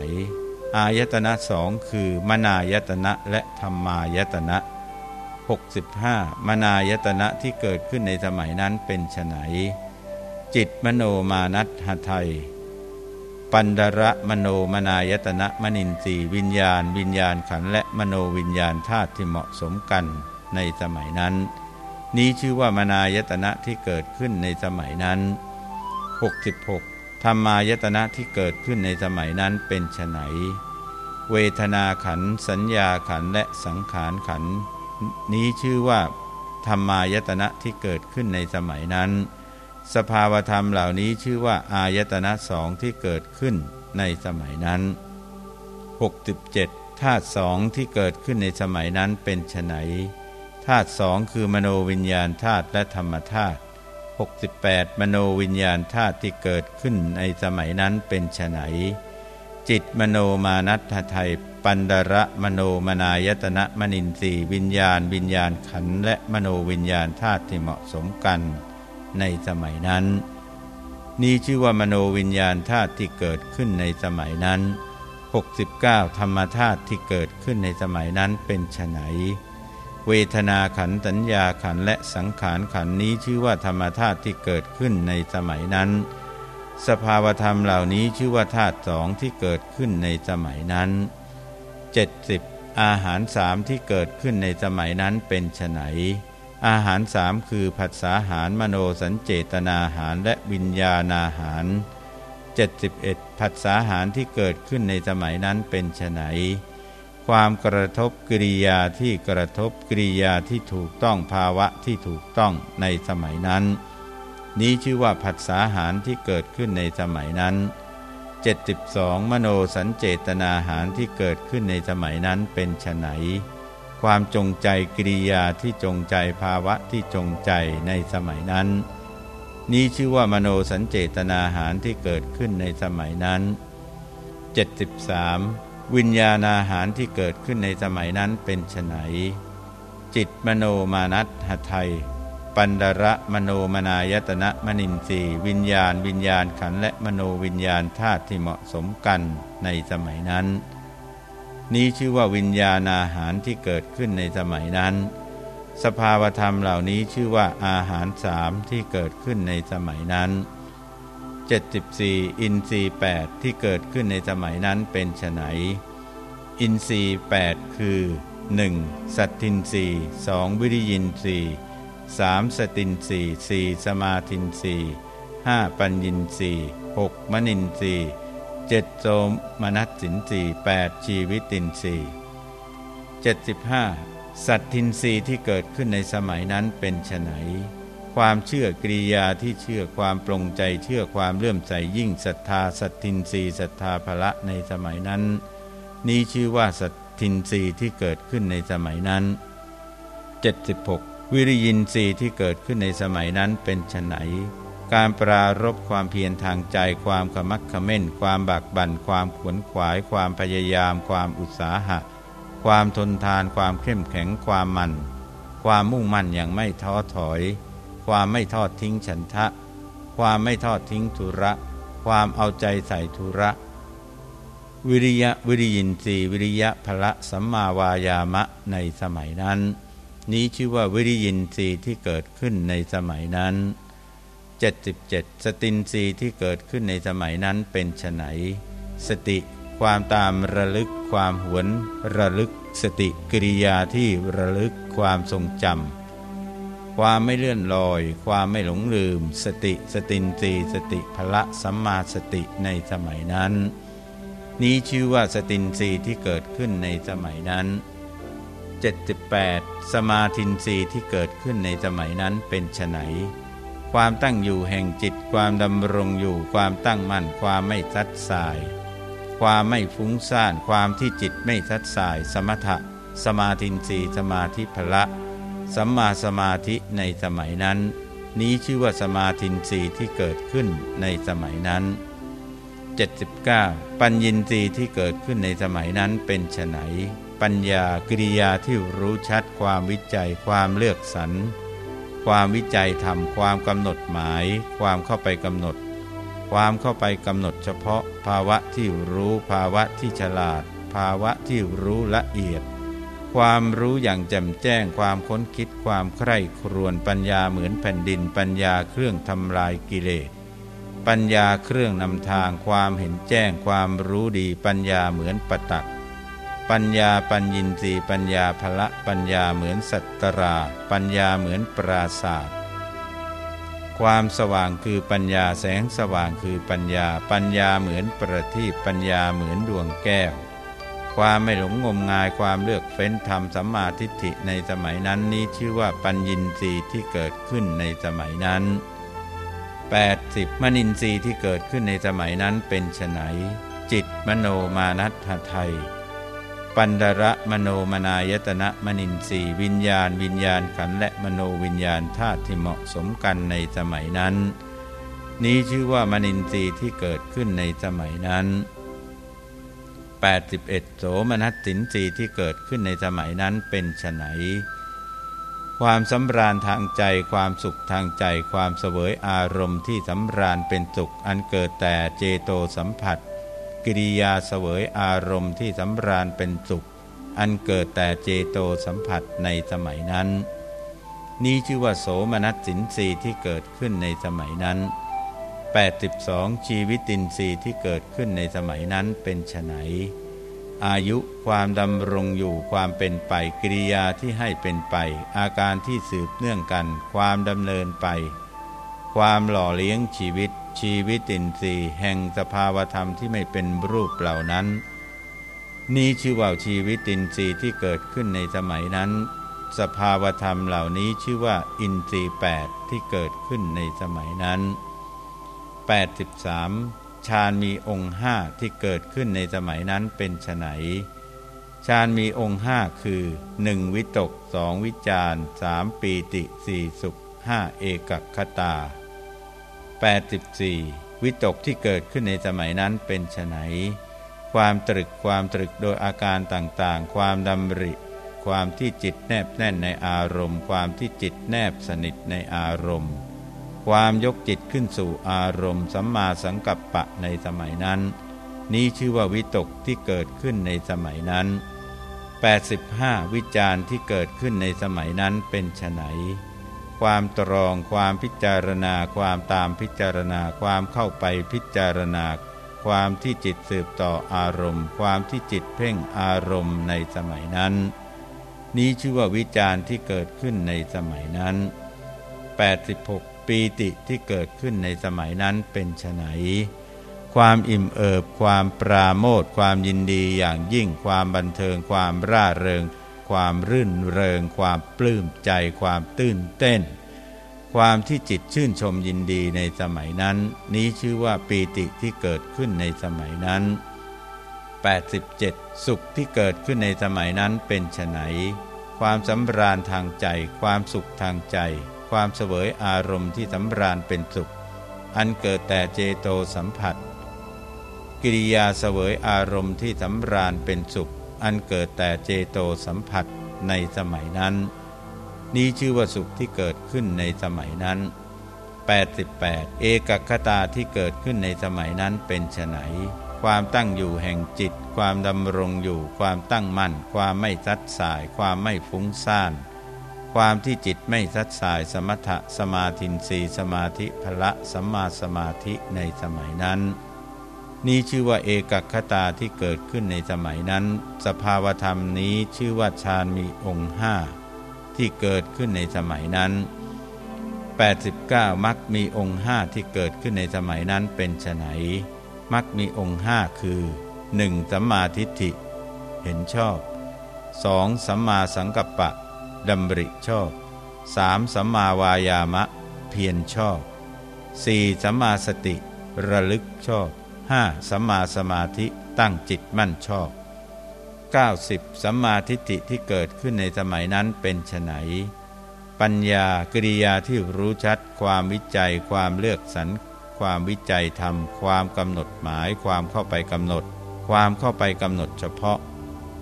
อายตนะสองคือมนายตนะและธรรมายตนะ 65 มนายตนะที่เกิดขึ้นในสมัยนั้นเป็นไฉนจิตมโนมานัตหไทย ปันดระมโนมนายตนะมนินทรีวิญญาณ วิญญาณขันและมโนวิญญาณธาตุที่เหมาะสมกันในสมัยนั้น นี้ชื่อว่ามนายตนะที่เกิดขึ้นในสมัยนั้น 66 ธรรมายตนะที่เกิดขึ้นในสมัยนั้นเป็นไฉนเวทนาขันสัญญาขันและสังขารขัน นี้ชื่อว่า ธรรมายตนะที่เกิดขึ้นในสมัยนั้น สภาวธรรมเหล่านี้ชื่อว่าอายตนะสองที่เกิดขึ้นในสมัยนั้น 67ธาตุสองที่เกิดขึ้นในสมัยนั้นเป็นไฉนธาตุสองคือมโนวิญญาณธาตุและธรรมธาตุ68 มโนวิญญาณธาตุที่เกิดขึ้นในสมัยนั้นเป็นไฉนจิตมโนมานัตไทย ปันดระมโนมนายตนะมนินทรีวิญญาณ วิญญาณขันและมโนวิญญาณธาตุที่เหมาะสมกัน ในสมัยนั้น นี้ชื่อว่ามโนวิญญาณธาตุที่เกิดขึ้นในสมัยนั้น 69 ธรรมธาตุที่เกิดขึ้นในสมัยนั้นเป็นไฉนเวทนาขันสัญญาขันและสังขารขันนี้ชื่อว่าธรรมธาตุที่เกิดขึ้นในสมัยนั้น สภาวธรรมเหล่านี้ชื่อว่าธาตุสองที่เกิดขึ้นในสมัยนั้น 70. อาหารสามที่เกิดขึ้นในสมัยนั้นเป็นไฉนอาหารสามคือผัสสาหารมโนสัญเจตนาหารและวิญญาณอาหาร 71. ผัสสาหารที่เกิดขึ้นในสมัยนั้นเป็นไฉนความกระทบกิริยาที่กระทบกิริยาที่ถูกต้องภาวะที่ถูกต้องในสมัยนั้น นี้ชื่อว่าผัสสาหารที่เกิดขึ้นในสมัยนั้น 72 มโนสัญเจตนาหารที่เกิดขึ้นในสมัยนั้นเป็นไฉนความจงใจกิริยาที่จงใจภาวะที่จงใจในสมัยนั้น นี้ชื่อว่ามโนสัญเจตนาหารที่เกิดขึ้นในสมัยนั้น 73 วิญญาณอาหารที่เกิดขึ้นในสมัยนั้นเป็นไฉนจิตมโนมานัตหไทย ปันดระมโนมนายตนะมนินทรีวิญญาณ วิญญาณขันและมโนวิญญาณธาตุที่เหมาะสมกันในสมัยนั้น นี้ชื่อว่าวิญญาณอาหารที่เกิดขึ้นในสมัยนั้น สภาวธรรมเหล่านี้ชื่อว่าอาหารสามที่เกิดขึ้นในสมัยนั้น 74 อินทรีย์8ที่เกิดขึ้นในสมัยนั้นเป็นไฉนอินทรีย์8คือ 1. สัตทินรีสองวิริยินทรี สามสตินสีสี่สมาธินสี่ห้าปัญญินสี่หกมนินสี่เจ็ดโสมนัสสินสี่แปดชีวิตินสี่เจ็ดสิบห้าสัตทินรีที่เกิดขึ้นในสมัยนั้นเป็นไฉนความเชื่อกริยาที่เชื่อความปรงใจเชื่อความเลื่อมใสยิ่งศรัทธาสัตทินรีศรัทธาภละในสมัยนั้น นี้ชื่อว่าสัตทินรีที่เกิดขึ้นในสมัยนั้น 76 วิริยินทรีย์ที่เกิดขึ้นในสมัยนั้นเป็นไฉนการปรารบความเพียรทางใจความขมักขม้น ความบักบั่นความขวนขวาย ความพยายาม ความอุตสาหะ ความทนทาน ความเข้มแข็งความมัน ความมุ่งมั่นอย่างไม่ท้อถอย ความไม่ทอดทิ้งฉันทะ ความไม่ทอดทิ้งธุระ ความเอาใจใส่ธุระ วิริยะวิริยินทรีวิริยะพละสัมมาวายามะในสมัยนั้น นี้ชื่อว่าวิริยินทรีย์ที่เกิดขึ้นในสมัยนั้น 77 สตินทรีย์ที่เกิดขึ้นในสมัยนั้นเป็นไฉนสติ ความตามระลึกความหวนระลึก สติกิริยาที่ระลึกความทรงจำความไม่เลื่อนลอย ความไม่หลงลืม สติสตินรีสติพละสัมมาสติในสมัยนั้น นี้ชื่อว่าสตินรีที่เกิดขึ้นในสมัยนั้น 78 สมาธินรีที่เกิดขึ้นในสมัยนั้นเป็นไฉนความตั้งอยู่แห่งจิตความดำรงอยู่ความตั้งมั่นความไม่ซัดสาย ความไม่ฟุ้งซ่านความที่จิตไม่ซัดสาย สมถะ สมาธินรีสมาธิพละ สัมมาสมาธิในสมัยนั้น นี้ชื่อว่าสมาธินรีที่เกิดขึ้นในสมัยนั้น 79 ปัญญินรีที่เกิดขึ้นในสมัยนั้นเป็นไฉน ปัญญากิริยาที่รู้ชัดความวิจัยความเลือกสรรความวิจัยทำความกำหนดหมาย ความเข้าไปกำหนด ความเข้าไปกำหนดเฉพาะ ภาวะที่รู้ภาวะที่ฉลาด ภาวะที่รู้ละเอียด ความรู้อย่างแจ่มแจ้งความค้นคิดความใคร่ครวญปัญญาเหมือนแผ่นดิน ปัญญาเครื่องทำลายกิเลสปัญญาเครื่องนำทางความเห็นแจ้งความรู้ดีปัญญาเหมือนปตัก ปัญญาปัญญินทรีปัญญาภละปัญญาเหมือนสัตตรา ปัญญาเหมือนปราศาสตร์ความสว่างคือปัญญาแสงสว่างคือปัญญา ปัญญาเหมือนประทีปปัญญาเหมือนดวงแก้ว ความไม่หลงงมงายความเลือกเฟ้นธรรมสัมมาทิฏฐิในสมัยนั้นนี้ชื่อว่าปัญญินทรีย์ที่เกิดขึ้นในสมัยนั้น 80 มนินทรีย์ที่เกิดขึ้นในสมัยนั้นเป็นไฉนจิตมโนมานัตไทย ปันดระมโนมนายตนะมนินทรีวิญญาณ วิญญาณขันและมโนวิญญาณธาตุที่เหมาะสมกันในสมัยนั้น นี้ชื่อว่ามนินทรีที่เกิดขึ้นในสมัยนั้น 81 โสมนัสสินทรีที่เกิดขึ้นในสมัยนั้นเป็นไฉนความสำราญทางใจความสุขทางใจความเสวยอารมณ์ที่สำราญเป็นสุขอันเกิดแต่เจโตสัมผัส กิริยาเสวยอารมณ์ที่สำราญเป็นสุข อันเกิดแต่เจโตสัมผัสในสมัยนั้น นี้ชื่อว่าโสมนัสสินสีที่เกิดขึ้นในสมัยนั้น 82 ชีวิตินทรีย์ที่เกิดขึ้นในสมัยนั้นเป็นไฉนอายุความดำรงอยู่ความเป็นไปกิริยาที่ให้เป็นไป อาการที่สืบเนื่องกัน ความดำเนินไป ความหล่อเลี้ยงชีวิต ชีวิตินทรีย์แห่งสภาวธรรมที่ไม่เป็นรูปเหล่านั้น นี่ชื่อว่าชีวิตินทรีย์ที่เกิดขึ้นในสมัยนั้น สภาวธรรมเหล่านี้ชื่อว่าอินทรีย์แปดที่เกิดขึ้นในสมัยนั้น 83 ฌานมีองค์ห้าที่เกิดขึ้นในสมัยนั้นเป็นไฉนฌานมีองค์ห้าคือ 1. วิตกสองวิจารสามปีติสี่สุขห้าเอกคตา 84 วิตกที่เกิดขึ้นในสมัยนั้นเป็นไฉนความตรึกความตรึกโดยอาการต่างๆ ความดำริ ความที่จิตแนบแน่นในอารมณ์ ความที่จิตแนบสนิทในอารมณ์ ความยกจิตขึ้นสู่อารมณ์สัมมาสังกัปปะในสมัยนั้น นี้ชื่อว่าวิตกที่เกิดขึ้นในสมัยนั้น 85 วิจารณ์ที่เกิดขึ้นในสมัยนั้นเป็นไฉน ความตรอง ความพิจารณา ความตามพิจารณา ความเข้าไปพิจารณา ความที่จิตสืบต่ออารมณ์ ความที่จิตเพ่งอารมณ์ในสมัยนั้น นี้ชื่อว่าวิจารณ์ที่เกิดขึ้นในสมัยนั้น 86 ปีติที่เกิดขึ้นในสมัยนั้นเป็นไฉนความอิ่มเอิบ ความปราโมทความยินดีอย่างยิ่งความบันเทิงความร่าเริง ความรื่นเริง ความปลื้มใจ ความตื่นเต้น ความที่จิตชื่นชมยินดีในสมัยนั้น นี้ชื่อว่าปีติที่เกิดขึ้นในสมัยนั้น 87 สุขที่เกิดขึ้นในสมัยนั้นเป็นไฉนความสำราญทางใจ ความสุขทางใจ ความเสวยอารมณ์ที่สำราญเป็นสุข อันเกิดแต่เจโตสัมผัส กิริยาเสวยอารมณ์ที่สำราญเป็นสุข อันเกิดแต่เจโตสัมผัสในสมัยนั้น นี้ชื่อว่าสุขที่เกิดขึ้นในสมัยนั้น 88 เอกคตาที่เกิดขึ้นในสมัยนั้นเป็นไฉนความตั้งอยู่แห่งจิต ความดำรงอยู่ ความตั้งมั่น ความไม่ซัดสาย ความไม่ฟุ้งซ่าน ความที่จิตไม่ซัดสายสมถะสมาธินสีสมาธิพละสัมมาสมาธิในสมัยนั้น นี้ชื่อว่าเอกคตาที่เกิดขึ้นในสมัยนั้น สภาวธรรมนี้ชื่อว่าฌานมีองค์ห้าที่เกิดขึ้นในสมัยนั้น 89 มักมีองค์ห้าที่เกิดขึ้นในสมัยนั้นเป็นไฉนมักมีองค์ห้าคือ 1. สัมมาทิฏฐิ เห็นชอบ 2. สัมมาสังกัปปะดำริชอบ 3. สัมมาวายามะ เพียรชอบ 4. สัมมาสติ ระลึกชอบ 5. สัมมาสมาธิตั้งจิตมั่นชอบ 90. สัมมาทิฏฐิที่เกิดขึ้นในสมัยนั้นเป็นไฉนปัญญากริยาที่รู้ชัด ความวิจัย ความเลือกสรรความวิจัยธรรม ความกำหนดหมาย ความเข้าไปกำหนด ความเข้าไปกำหนดเฉพาะ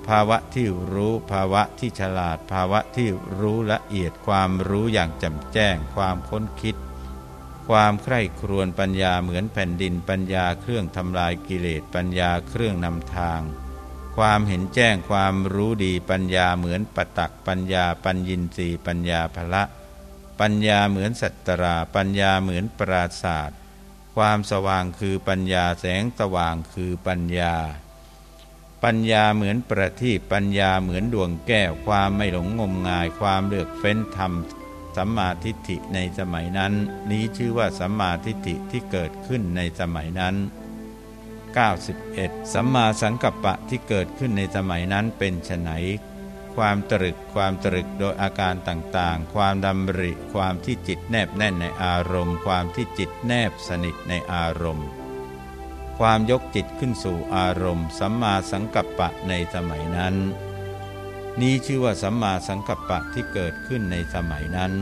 ภาวะที่รู้ภาวะที่ฉลาด ภาวะที่รู้ละเอียดความรู้อย่างแจ่มแจ้ง ความค้นคิด ความใคร่ครวญปัญญาเหมือนแผ่นดินปัญญาเครื่องทำลายกิเลสปัญญาเครื่องนำทาง ความเห็นแจ้งความรู้ดีปัญญาเหมือนปตักปัญญาปัญญินรีปัญญาภละ ปัญญาเหมือนสัตตรา ปัญญาเหมือนปราศาสตร์ความสว่างคือปัญญาแสงสว่างคือปัญญา ปัญญาเหมือนประทีปปัญญาเหมือนดวงแก้วความไม่หลงงมงายความเลือกเฟ้นธรรม สัมมาทิฏฐิในสมัยนั้น นี้ชื่อว่าสัมมาทิฏฐิที่เกิดขึ้นในสมัยนั้น 91. สัมมาสังกัปปะที่เกิดขึ้นในสมัยนั้นเป็นไฉนความตรึกความตรึกโดยอาการต่างๆ ความดำริ ความที่จิตแนบแน่นในอารมณ์ ความที่จิตแนบสนิทในอารมณ์ ความยกจิตขึ้นสู่อารมณ์ สัมมาสังกัปปะในสมัยนั้น นี้ชื่อว่าสัมมาสังกัปปะที่เกิดขึ้นในสมัยนั้น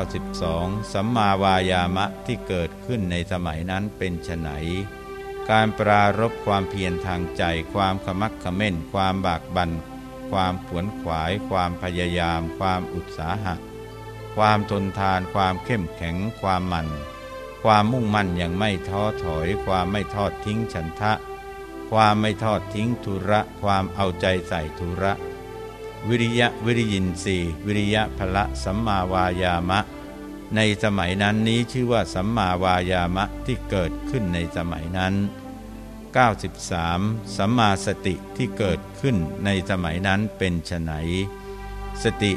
92. สัมมาวายามะที่เกิดขึ้นในสมัยนั้นเป็นไฉนการปรารบความเพียรทางใจ ความขมักขม้น ความบากบัน่นความขวนขวาย ความพยายาม ความอุตสาหะ ความทนทาน ความเข้มแข็ง ความมัน ความมุ่งมั่นอย่างไม่ท้อถอย ความไม่ทอดทิ้งฉันทะ ความไม่ทอดทิ้งธุระ ความเอาใจใส่ธุระ วิริยะวิริยินสีวิริยะพละสัมมาวายามะ ในสมัยนั้นนี้ชื่อว่าสัมมาวายามะที่เกิดขึ้นในสมัยนั้น 93 สัมมาสติที่เกิดขึ้นในสมัยนั้นเป็นไฉนสติ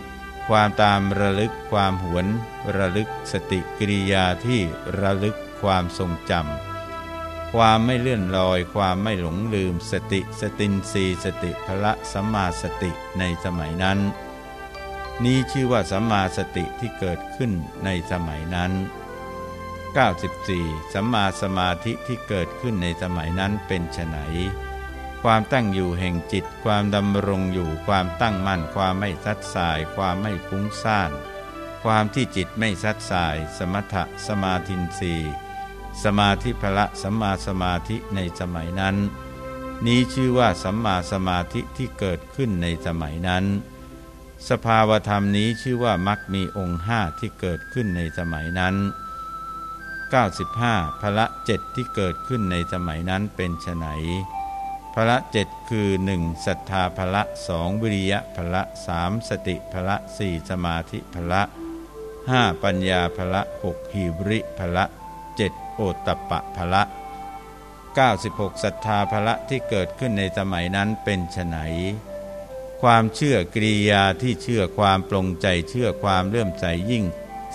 ความตามระลึกความหวน ระลึกสติกิริยาที่ระลึกความทรงจำ ความไม่เลื่อนลอย ความไม่หลงลืม สติ สตินสีสติพละสัมมาสติในสมัยนั้น นี้ชื่อว่าสัมมาสติที่เกิดขึ้นในสมัยนั้น 94 สัมมาสมาธิที่เกิดขึ้นในสมัยนั้นเป็นไฉนความตั้งอยู่แห่งจิต ความดำรงอยู่ ความตั้งมั่น ความไม่ซัดสาย ความไม่ฟุ้งซ่าน ความที่จิตไม่ซัดสาย สมถะสมาธินรี สมาธิพละสัมมาสมาธิในสมัยนั้น นี้ชื่อว่าสัมมาสมาธิที่เกิดขึ้นในสมัยนั้น สภาวธรรมนี้ชื่อว่ามักมีองค์ห้าที่เกิดขึ้นในสมัยนั้น 95พละเจ็ดที่เกิดขึ้นในสมัยนั้นเป็นไฉนพละเจ็ดคือ 1. ศรัทธาพละสองวิริยะพละสามสติพละสี่สมาธิพละห้าปัญญาพละหกหิบริพละเจ็ด โอตตปะพละ96ศรัทธาพละที่เกิดขึ้นในสมัยนั้นเป็นไฉนความเชื่อกริยาที่เชื่อความปรงใจเชื่อความเลื่อมใสยิ่ง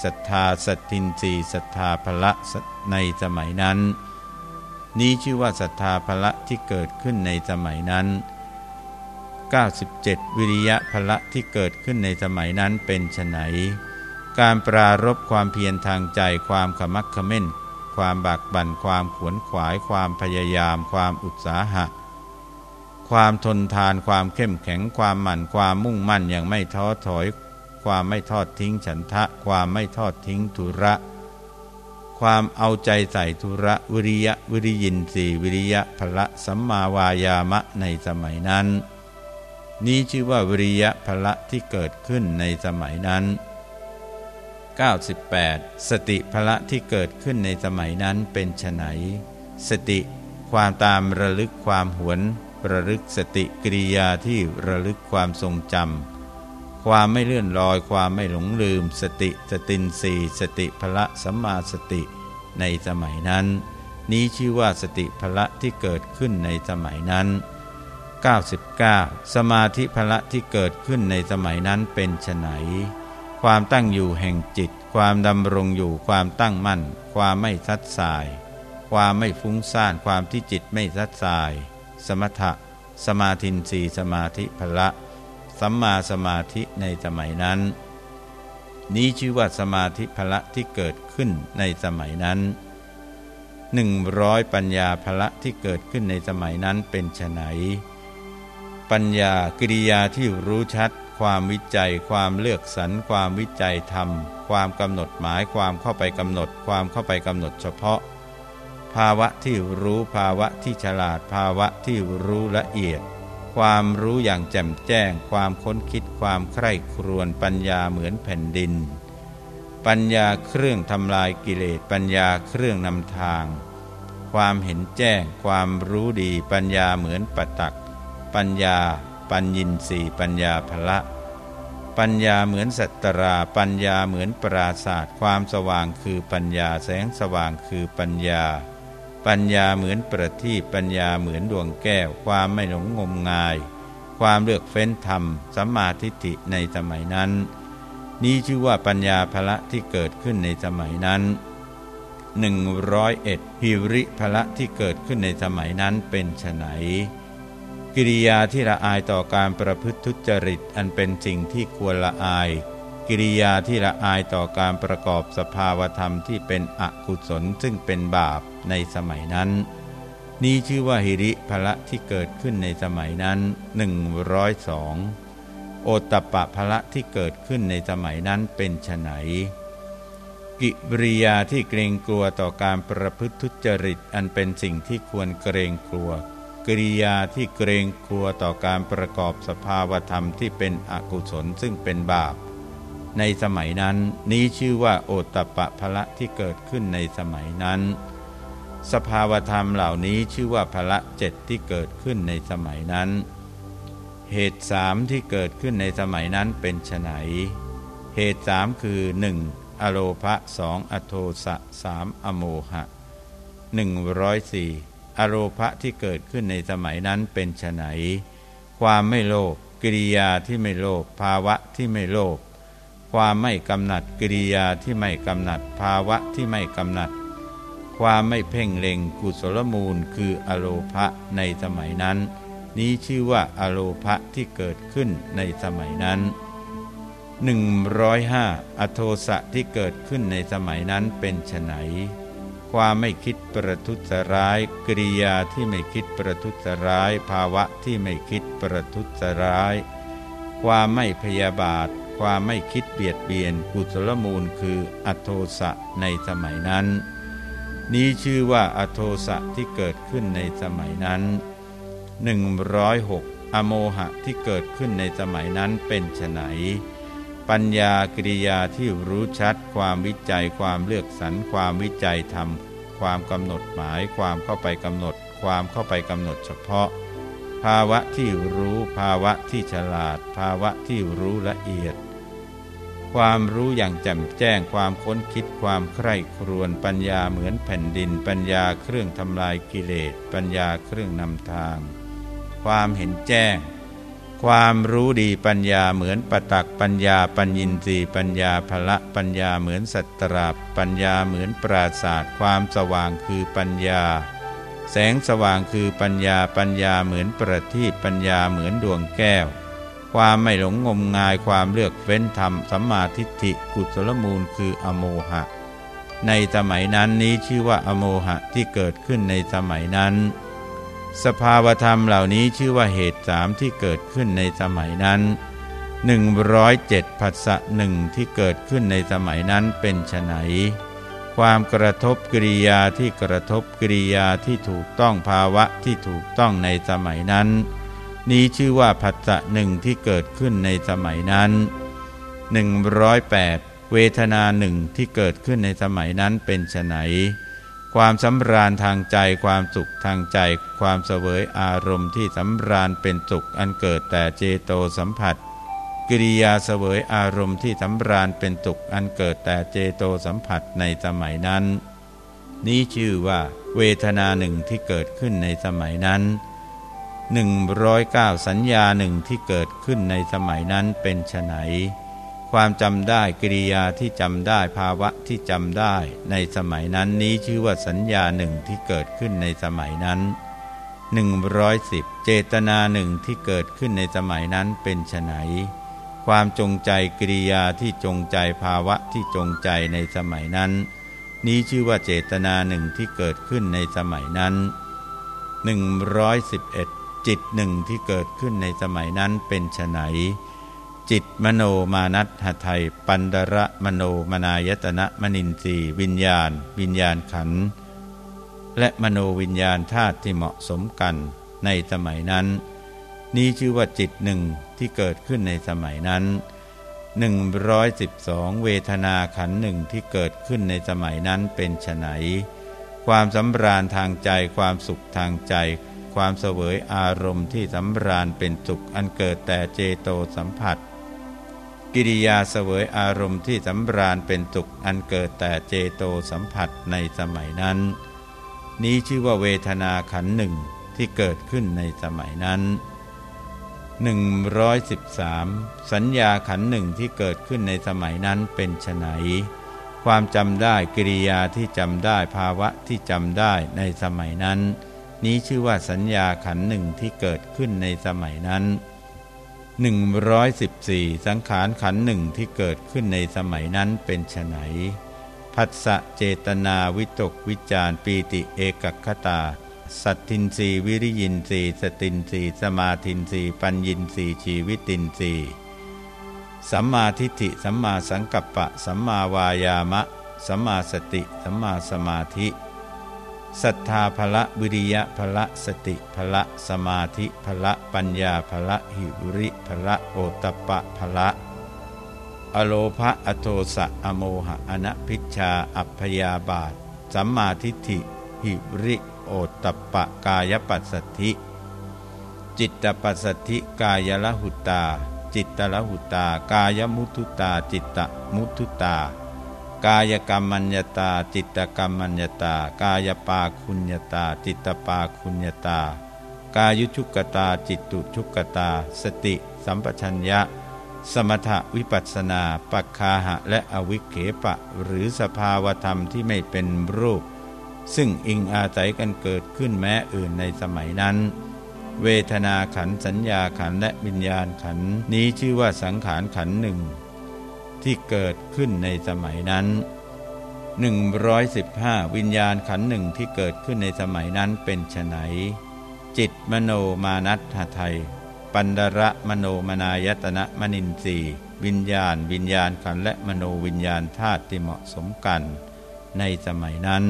ศรัทธาสัตทินรีศรัทธาพละในสมัยนั้น นี้ชื่อว่าศรัทธาพละที่เกิดขึ้นในสมัยนั้น 97 วิริยะพละที่เกิดขึ้นในสมัยนั้นเป็นไฉนการปรารบความเพียรทางใจความขมักขม้น ความบากบั่นความขวนขวาย ความพยายาม ความอุตสาหะ ความทนทานความเข้มแข็ง ความหมั่นความมุ่งมั่นอย่างไม่ท้อถอย ความไม่ทอดทิ้งฉันทะ ความไม่ทอดทิ้งธุระ ความเอาใจใส่ธุระวิริยะวิริยินสีวิริยะพละสัมมาวายามะในสมัยนั้น นี้ชื่อว่าวิริยะพละที่เกิดขึ้นในสมัยนั้น 98 สติพละที่เกิดขึ้นในสมัยนั้นเป็นไฉนสติ ความตามระลึกความหวน ระลึกสติกิริยาที่ระลึกความทรงจำความไม่เลื่อนลอยความไม่หลงลืม สติสตินสีสติพละสัมมาสติในสมัยนั้น นี้ชื่อว่าสติพละที่เกิดขึ้นในสมัยนั้น 99 สมาธิพละที่เกิดขึ้นในสมัยนั้นเป็นไฉน ความตั้งอยู่แห่งจิต ความดำรงอยู่ความตั้งมั่น ความไม่ซัดสาย ความไม่ฟุ้งซ่านความที่จิตไม่ซัดสาย สมถะ สมาธินสีสมาธิพละสัมมาสมาธิในสมัยนั้น นี้ชื่อว่าสมาธิพละที่เกิดขึ้นในสมัยนั้นหนึ่งร้อยปัญญาพละที่เกิดขึ้นในสมัยนั้นเป็นไฉนปัญญากิริยาที่รู้ชัด ความวิจัย ความเลือกสรรความวิจัยธรรม ความกำหนดหมายความเข้าไปกำหนด ความเข้าไปกำหนดเฉพาะ ภาวะที่รู้ภาวะที่ฉลาดภาวะที่รู้ละเอียด ความรู้อย่างแจ่มแจ้ง ความค้นคิดความใคร่ครวญปัญญาเหมือนแผ่นดิน ปัญญาเครื่องทำลายกิเลสปัญญาเครื่องนำทาง ความเห็นแจ้ง ความรู้ดี ปัญญาเหมือนปตัก ปัญญา ปัญญินสีปัญญาภละ ปัญญาเหมือนสัตรา ปัญญาเหมือนปราศาสตร์ความสว่างคือปัญญาแสงสว่างคือปัญญา ปัญญาเหมือนประทีปปัญญาเหมือนดวงแก้ว ความไม่หลงงมงาย ความเลือกเฟ้นธรรมสัมมาทิฏฐิในสมัยนั้น นี้ชื่อว่าปัญญาภละที่เกิดขึ้นในสมัยนั้นหนึ่งร้อยเอ็ดฮิริภละที่เกิดขึ้นในสมัยนั้นเป็นไฉน กิริยาที่ละอายต่อการประพฤติทุจริตอันเป็นสิ่งที่ควรละอาย กิริยาที่ละอายต่อการประกอบสภาวธรรมที่เป็นอกุศลซึ่งเป็นบาปในสมัยนั้น นี้ชื่อว่าหิริภละที่เกิดขึ้นในสมัยนั้น 102 โอตปะภละที่เกิดขึ้นในสมัยนั้นเป็นไฉนกิริยาที่เกรงกลัวต่อการประพฤติทุจริตอันเป็นสิ่งที่ควรเกรงกลัว กิริยาที่เกรงกลัวต่อการประกอบสภาวธรรมที่เป็นอกุศลซึ่งเป็นบาป ในสมัยนั้นนี้ชื่อว่าโอตตะปะพละที่เกิดขึ้นในสมัยนั้น สภาวธรรมเหล่านี้ชื่อว่าพละเจ็ดที่เกิดขึ้นในสมัยนั้น เหตุสามที่เกิดขึ้นในสมัยนั้นเป็นไฉนเหตุสามคือ 1. อโลภะสองอโทสะสามอโมหะหนึ่งร้อยสี่ อโรภะที่เกิดขึ้นในสมัยนั้นเป็นไฉนความไม่โลภกิริยาที่ไม่โลภภาวะที่ไม่โลภความไม่กำหนัดกิริยาที่ไม่กำหนัด ภาวะที่ไม่กำหนัด ความไม่เพ่งเล็งกุศลมูลคืออโลภะในสมัยนั้น นี้ชื่อว่าอโลภะที่เกิดขึ้นในสมัยนั้น 105 อโทสะที่เกิดขึ้นในสมัยนั้นเป็นไฉน ความไม่คิดประทุษร้ายกริยาที่ไม่คิดประทุษร้าย ภาวะที่ไม่คิดประทุษร้าย ความไม่พยาบาท ความไม่คิดเบียดเบียนกุศลมูลคืออโทสะในสมัยนั้น นี้ชื่อว่าอโทสะที่เกิดขึ้นในสมัยนั้น 106 อโมหะที่เกิดขึ้นในสมัยนั้นเป็นไฉน ปัญญากิริยาที่รู้ชัด ความวิจัยความเลือกสรรความวิจัยทำความกำหนดหมาย ความเข้าไปกำหนด ความเข้าไปกำหนดเฉพาะ ภาวะที่รู้ภาวะที่ฉลาด ภาวะที่รู้ละเอียด ความรู้อย่างแจ่มแจ้งความค้นคิดความใคร่ครวญปัญญาเหมือนแผ่นดิน ปัญญาเครื่องทำลายกิเลส ปัญญาเครื่องนำทาง ความเห็นแจ้ง ความรู้ดีปัญญาเหมือนปตักปัญญาปัญญินทรีปัญญาภละปัญญาเหมือนสัตตราปัญญาเหมือนปราศาสตร์ความสว่างคือปัญญา แสงสว่างคือปัญญาปัญญาเหมือนประทีปปัญญาเหมือนดวงแก้ว ความไม่หลงงมงายความเลือกเฟ้นธรรมสัมมาทิฏฐิกุศลมูลคืออโมหะ ในสมัยนั้นนี้ชื่อว่าอโมหะที่เกิดขึ้นในสมัยนั้น สภาวธรรมเหล่านี้ชื่อว่าเหตุสามที่เกิดขึ้นในสมัยนั้น 107ผัสสะหนึ่งที่เกิดขึ้นในสมัยนั้นเป็นไฉนความกระทบกิริยาที่กระทบกิริยาที่ถูกต้องภาวะที่ถูกต้องในสมัยนั้น นี้ชื่อว่าผัสสะหนึ่งที่เกิดขึ้นในสมัยนั้น 108 เวทนาหนึ่งที่เกิดขึ้นในสมัยนั้นเป็นไฉน ความสำราญทางใจความสุขทางใจ ความเสวยอารมณ์ที่สำราญเป็นสุขอันเกิดแต่เจโตสัมผัส กิริยาเสวยอารมณ์ที่สำราญเป็นสุขอันเกิดแต่เจโตสัมผัสในสมัยนั้น นี้ชื่อว่าเวทนาหนึ่งที่เกิดขึ้นในสมัยนั้นหนึ่งร้อยเก้าสัญญาหนึ่งที่เกิดขึ้นในสมัยนั้นเป็นไฉน ความจำได้กิริยาที่จำได้ภาวะที่จำได้ในสมัยนั้นนี้ชื่อว่าสัญญาหนึ่งที่เกิดขึ้นในสมัยนั้น 110 เจตนาหนึ่งที่เกิดขึ้นในสมัยนั้นเป็นไฉนความจงใจกิริยาที่จงใจภาวะที่จงใจในสมัยนั้น นี้ชื่อว่าเจตนาหนึ่งที่เกิดขึ้นในสมัยนั้น 111 จิตหนึ่งที่เกิดขึ้นในสมัยนั้นเป็นไฉน จิตมโนมานัตหทัยปันดระมโนมนายตนะมนินทรีวิญญาณ วิญญาณขัน และมโนวิญญาณธาตุที่เหมาะสมกันในสมัยนั้น นี้ชื่อว่าจิตหนึ่งที่เกิดขึ้นในสมัยนั้น 112 เวทนาขันหนึ่งที่เกิดขึ้นในสมัยนั้นเป็นไฉนความสำราญทางใจความสุขทางใจ ความเสวยอารมณ์ที่สำราญเป็นสุขอันเกิดแต่เจโตสัมผัส กิริยาเสวยอารมณ์ที่สำราญเป็นสุขอันเกิดแต่เจโตสัมผัสในสมัยนั้น นี้ชื่อว่าเวทนาขันหนึ่งที่เกิดขึ้นในสมัยนั้น 113 สัญญาขันหนึ่งที่เกิดขึ้นในสมัยนั้นเป็นไฉนความจำได้กิริยาที่จำได้ภาวะที่จำได้ในสมัยนั้น นี้ชื่อว่าสัญญาขันหนึ่งที่เกิดขึ้นในสมัยนั้น 114 สังขารขันหนึ่งที่เกิดขึ้นในสมัยนั้นเป็นไฉนพัสสะเจตนาวิตกวิจารปีติเอกคตา สัตทินรีวิริยินรีสตินรีสมาทินรีปัญญินรีชีวิตินรีสัมมาทิฏฐิสัมมาสังกัปปะ สัมมาวายามะ สัมมาสติ สัมมาสมาธิ ศรัทธาภละวิริยะภละสติภละสมาธิภละปัญญาภละหิริภละโอตปะภละ อโลภะอโทสะอโมหะอนพิชาอัพยาบาท สัมมาทิฏฐิ หิริโอตปะกายปัสสธิ จิตตปัสสธิกายละหุตา จิตตละหุตากายมุทุตาจิตตมุทุตา กายกรรมัญญตา จิตกรรมัญญตา กายปาคุณญตา จิตปาคุณญตา กายุชุกตา จิตตุชุกตา สติ สัมปชัญญะ สมถวิปัสนา ปักคาหะ และอวิเคปะ หรือสภาวธรรมที่ไม่เป็นรูป ซึ่งอิงอาศัยกันเกิดขึ้นแม้อื่นในสมัยนั้น เวทนาขันสัญญาขันและวิญญาณขันนี้ชื่อว่าสังขารขันหนึ่ง ที่เกิดขึ้นในสมัยนั้น 115 วิญญาณขันหนึ่งที่เกิดขึ้นในสมัยนั้นเป็นไฉนจิตมโนมานัตหไทย ปันดระมโนมนายตนะมนินทรีวิญญาณ วิญญาณขันและมโนวิญญาณธาตุที่เหมาะสมกัน ในสมัยนั้น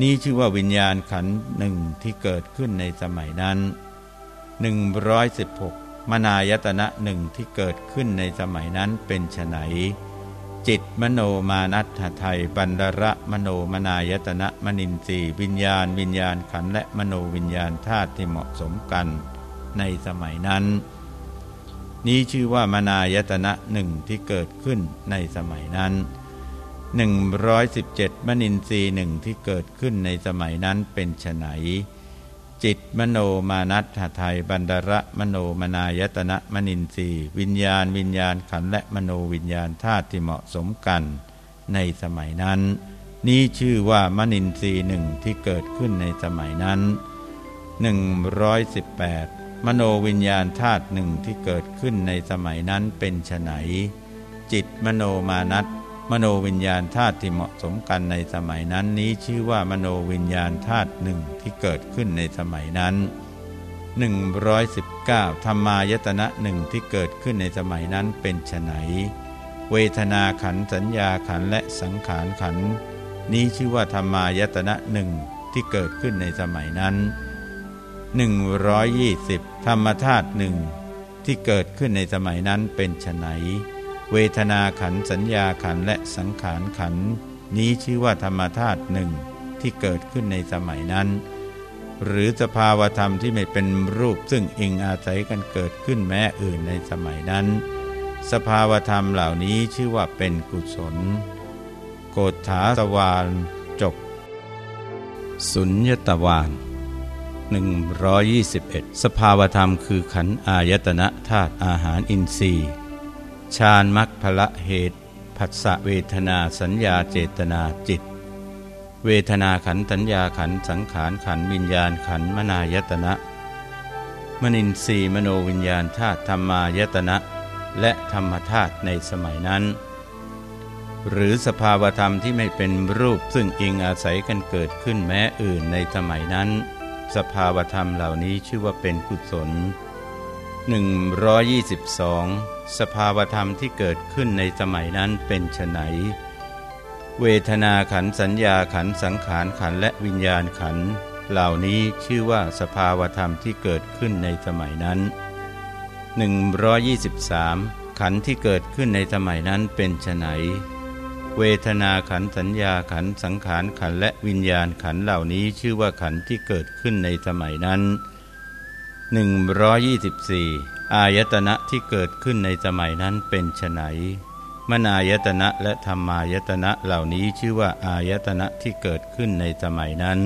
นี้ชื่อว่าวิญญาณขันหนึ่งที่เกิดขึ้นในสมัยนั้น 116 มนายตนะหนึ่งที่เกิดขึ้นในสมัยนั้นเป็นไฉนจิตมโนมานัตถไทยบันดระมโนมนายตนะมนินทรีวิญญาณ วิญญาณขันและมโนวิญญาณธาตุที่เหมาะสมกันในสมัยนั้น นี้ชื่อว่ามนายตนะหนึ่งที่เกิดขึ้นในสมัยนั้น 117 มนินทรีหนึ่งที่เกิดขึ้นในสมัยนั้นเป็นไฉน จิตมโนมานัตหไทยบันดระมโนมนายตนะมนินทรีวิญญาณ วิญญาณขันและมโนวิญญาณธาตุที่เหมาะสมกัน ในสมัยนั้น นี้ชื่อว่ามนินทรีหนึ่งที่เกิดขึ้นในสมัยนั้น 118 มโนวิญญาณธาตุหนึ่งที่เกิดขึ้นในสมัยนั้นเป็นไฉนจิตมโนมานัต มโนวิญญาณธาตุที่เหมาะสมกันในสมัยนั้นนี้ชื่อว่ามโนวิญญาณธาตุหนึ่งที่เกิดขึ้นในสมัยนั้น 119ธรรมายตนะหนึ่งที่เกิดขึ้นในสมัยนั้นเป็นไฉนเวทนาขันสัญญาขันและสังขารขันนี้ชื่อว่าธรรมายตนะหนึ่งที่เกิดขึ้นในสมัยนั้น 120 ธรรมธาตุหนึ่งที่เกิดขึ้นในสมัยนั้นเป็นไฉน เวทนาขันสัญญาขันและสังขารขันนี้ชื่อว่าธรรมธาตุหนึ่งที่เกิดขึ้นในสมัยนั้น หรือสภาวธรรมที่ไม่เป็นรูปซึ่งอิงอาศัยกันเกิดขึ้นแม้อื่นในสมัยนั้น สภาวธรรมเหล่านี้ชื่อว่าเป็นกุศล โกฏฐาสวานจบ สุญญตวาน121 สภาวธรรมคือขันอายตนะธาตุอาหารอินทรีย์ ฌานมัคพละเหตุผัสสะเวทนาสัญญาเจตนาจิต เวทนาขันสัญญาขันสังขารขันวิญญาณขันมนายตนะ มนินทรีมโนวิญญาณธาตุธรรมายตนะ และธรรมธาตุในสมัยนั้น หรือสภาวธรรมที่ไม่เป็นรูปซึ่งอิงอาศัยกันเกิดขึ้นแม้อื่นในสมัยนั้น สภาวธรรมเหล่านี้ชื่อว่าเป็นกุศล122 สภาวธรรมที่เกิดขึ้นในสมัยนั้นเป็นไฉนเวทนาขันสัญญาขันสังขารขันและวิญญาณขัน เหล่านี้ชื่อว่าสภาวธรรมที่เกิดขึ้นในสมัยนั้น 123 ขันที่เกิดขึ้นในสมัยนั้นเป็นไฉนเวทนาขันสัญญาขันสังขารขันและวิญญาณขันเหล่านี้ชื่อว่าขันที่เกิดขึ้นในสมัยนั้น 124 อายตนะที่เกิดขึ้นในสมัยนั้นเป็นไฉนมนายตนะและธรรมายตนะเหล่านี้ชื่อว่าอายตนะที่เกิดขึ้นในสมัยนั้น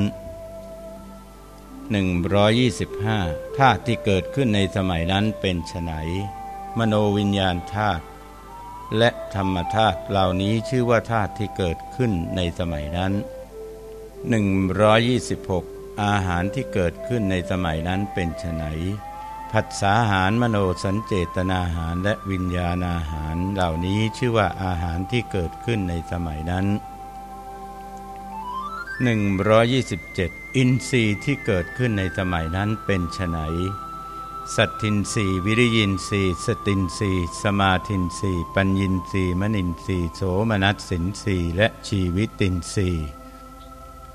125ธาตุที่เกิดขึ้นในสมัยนั้นเป็นไฉนมโนวิญญาณธาตุและธรรมธาตุเหล่านี้ชื่อว่าธาตุที่เกิดขึ้นในสมัยนั้น 126 อาหารที่เกิดขึ้นในสมัยนั้นเป็นไฉน ผัสสาหารมโนสัญเจตนาหารและวิญญาณอาหารเหล่านี้ชื่อว่าอาหารที่เกิดขึ้นในสมัยนั้น 127 อินทรีย์ที่เกิดขึ้นในสมัยนั้นเป็นไฉนสัทธินทรีย์วิริยินทรีย์สตินทรีย์สมาธินทรีย์ปัญญินทรีย์มนินทรีย์โสมนัสสินทรีย์และชีวิตินทรีย์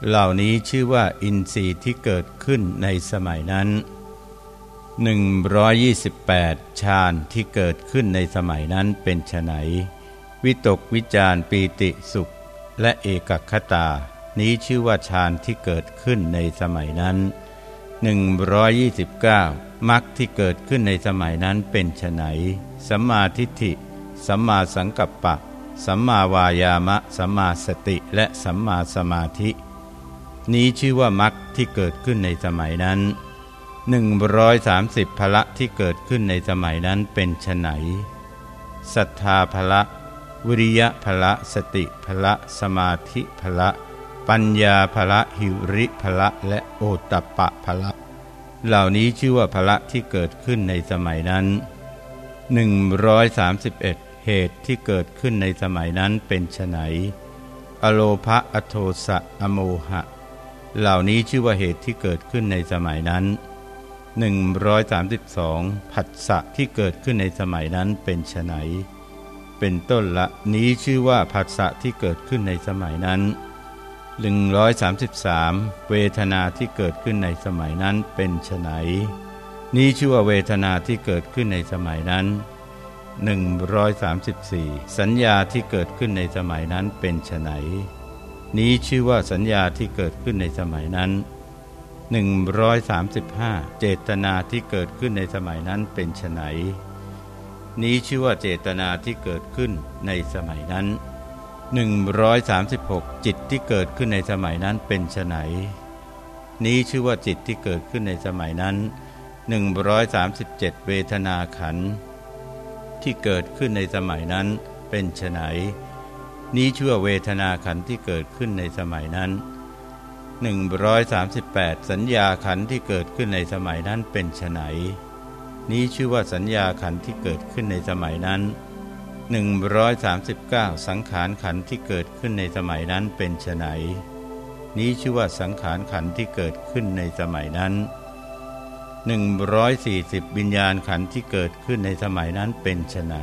เหล่านี้ชื่อว่าอินทรีย์ที่เกิดขึ้นในสมัยนั้น 128 ฌานที่เกิดขึ้นในสมัยนั้นเป็นไฉนวิตกวิจารปีติสุข และเอกคตา นี้ชื่อว่าฌานที่เกิดขึ้นในสมัยนั้น 129มรรคที่เกิดขึ้นในสมัยนั้นเป็นไฉนสัมมาทิฏฐิ สัมมาสังกัปปะ สัมมาวายามะ สัมมาสติและสัมมาสมาธิ นี้ชื่อว่ามรรคที่เกิดขึ้นในสมัยนั้น 130พละที่เกิดขึ้นในสมัยนั้นเป็นไฉนศรัทธาพละ วิริยะพละ สติพละ สมาธิพละ ปัญญาภละ หิริภละ และโอตปะภละ เหล่านี้ชื่อว่าภละที่เกิดขึ้นในสมัยนั้น 131 เหตุที่เกิดขึ้นในสมัยนั้นเป็นไฉนอโลภะอโทสะอโมหะ เหล่านี้ชื่อว่าเหตุที่เกิดขึ้นในสมัยนั้น 132ผัสสะที่เกิดขึ้นในสมัยนั้นเป็นไฉนเป็นต้นละนี้ชื่อว่าผัสสะที่เกิดขึ้นในสมัยนั้น 133 เวทนาที่เกิดขึ้นในสมัยนั้นเป็นไฉนนี้ชื่อว่าเวทนาที่เกิดขึ้นในสมัยนั้น 134 สัญญาที่เกิดขึ้นในสมัยนั้นเป็นไฉนนี้ชื่อว่าสัญญาที่เกิดขึ้นในสมัยนั้น 135 เจตนาที่เกิดขึ้นในสมัยนั้นเป็นไฉนนี้ชื่อว่าเจตนาที่เกิดขึ้นในสมัยนั้น 136 จิตที่เกิดขึ้นในสมัยนั้นเป็นไฉนนี้ชื่อว่าจิตที่เกิดขึ้นในสมัยนั้น 137 เวทนาขันที่เกิดขึ้นในสมัยนั้นเป็นไฉนนี้ชื่อว่าเวทนาขันที่เกิดขึ้นในสมัยนั้น 138 สัญญาขันที่เกิดขึ้นในสมัยนั้นเป็นไนนี้ชื่อว่าสัญญาขันที่เกิดขึ้นในสมัยนั้น 139 สังขารขันที่เกิดขึ้นในสมัยนั้นเป็นไนนี้ชื่อว่าสังขารขันที่เกิดขึ้นในสมัยนั้น 140 วิญญาณขันที่เกิดขึ้นในสมัยนั้นเป็นไน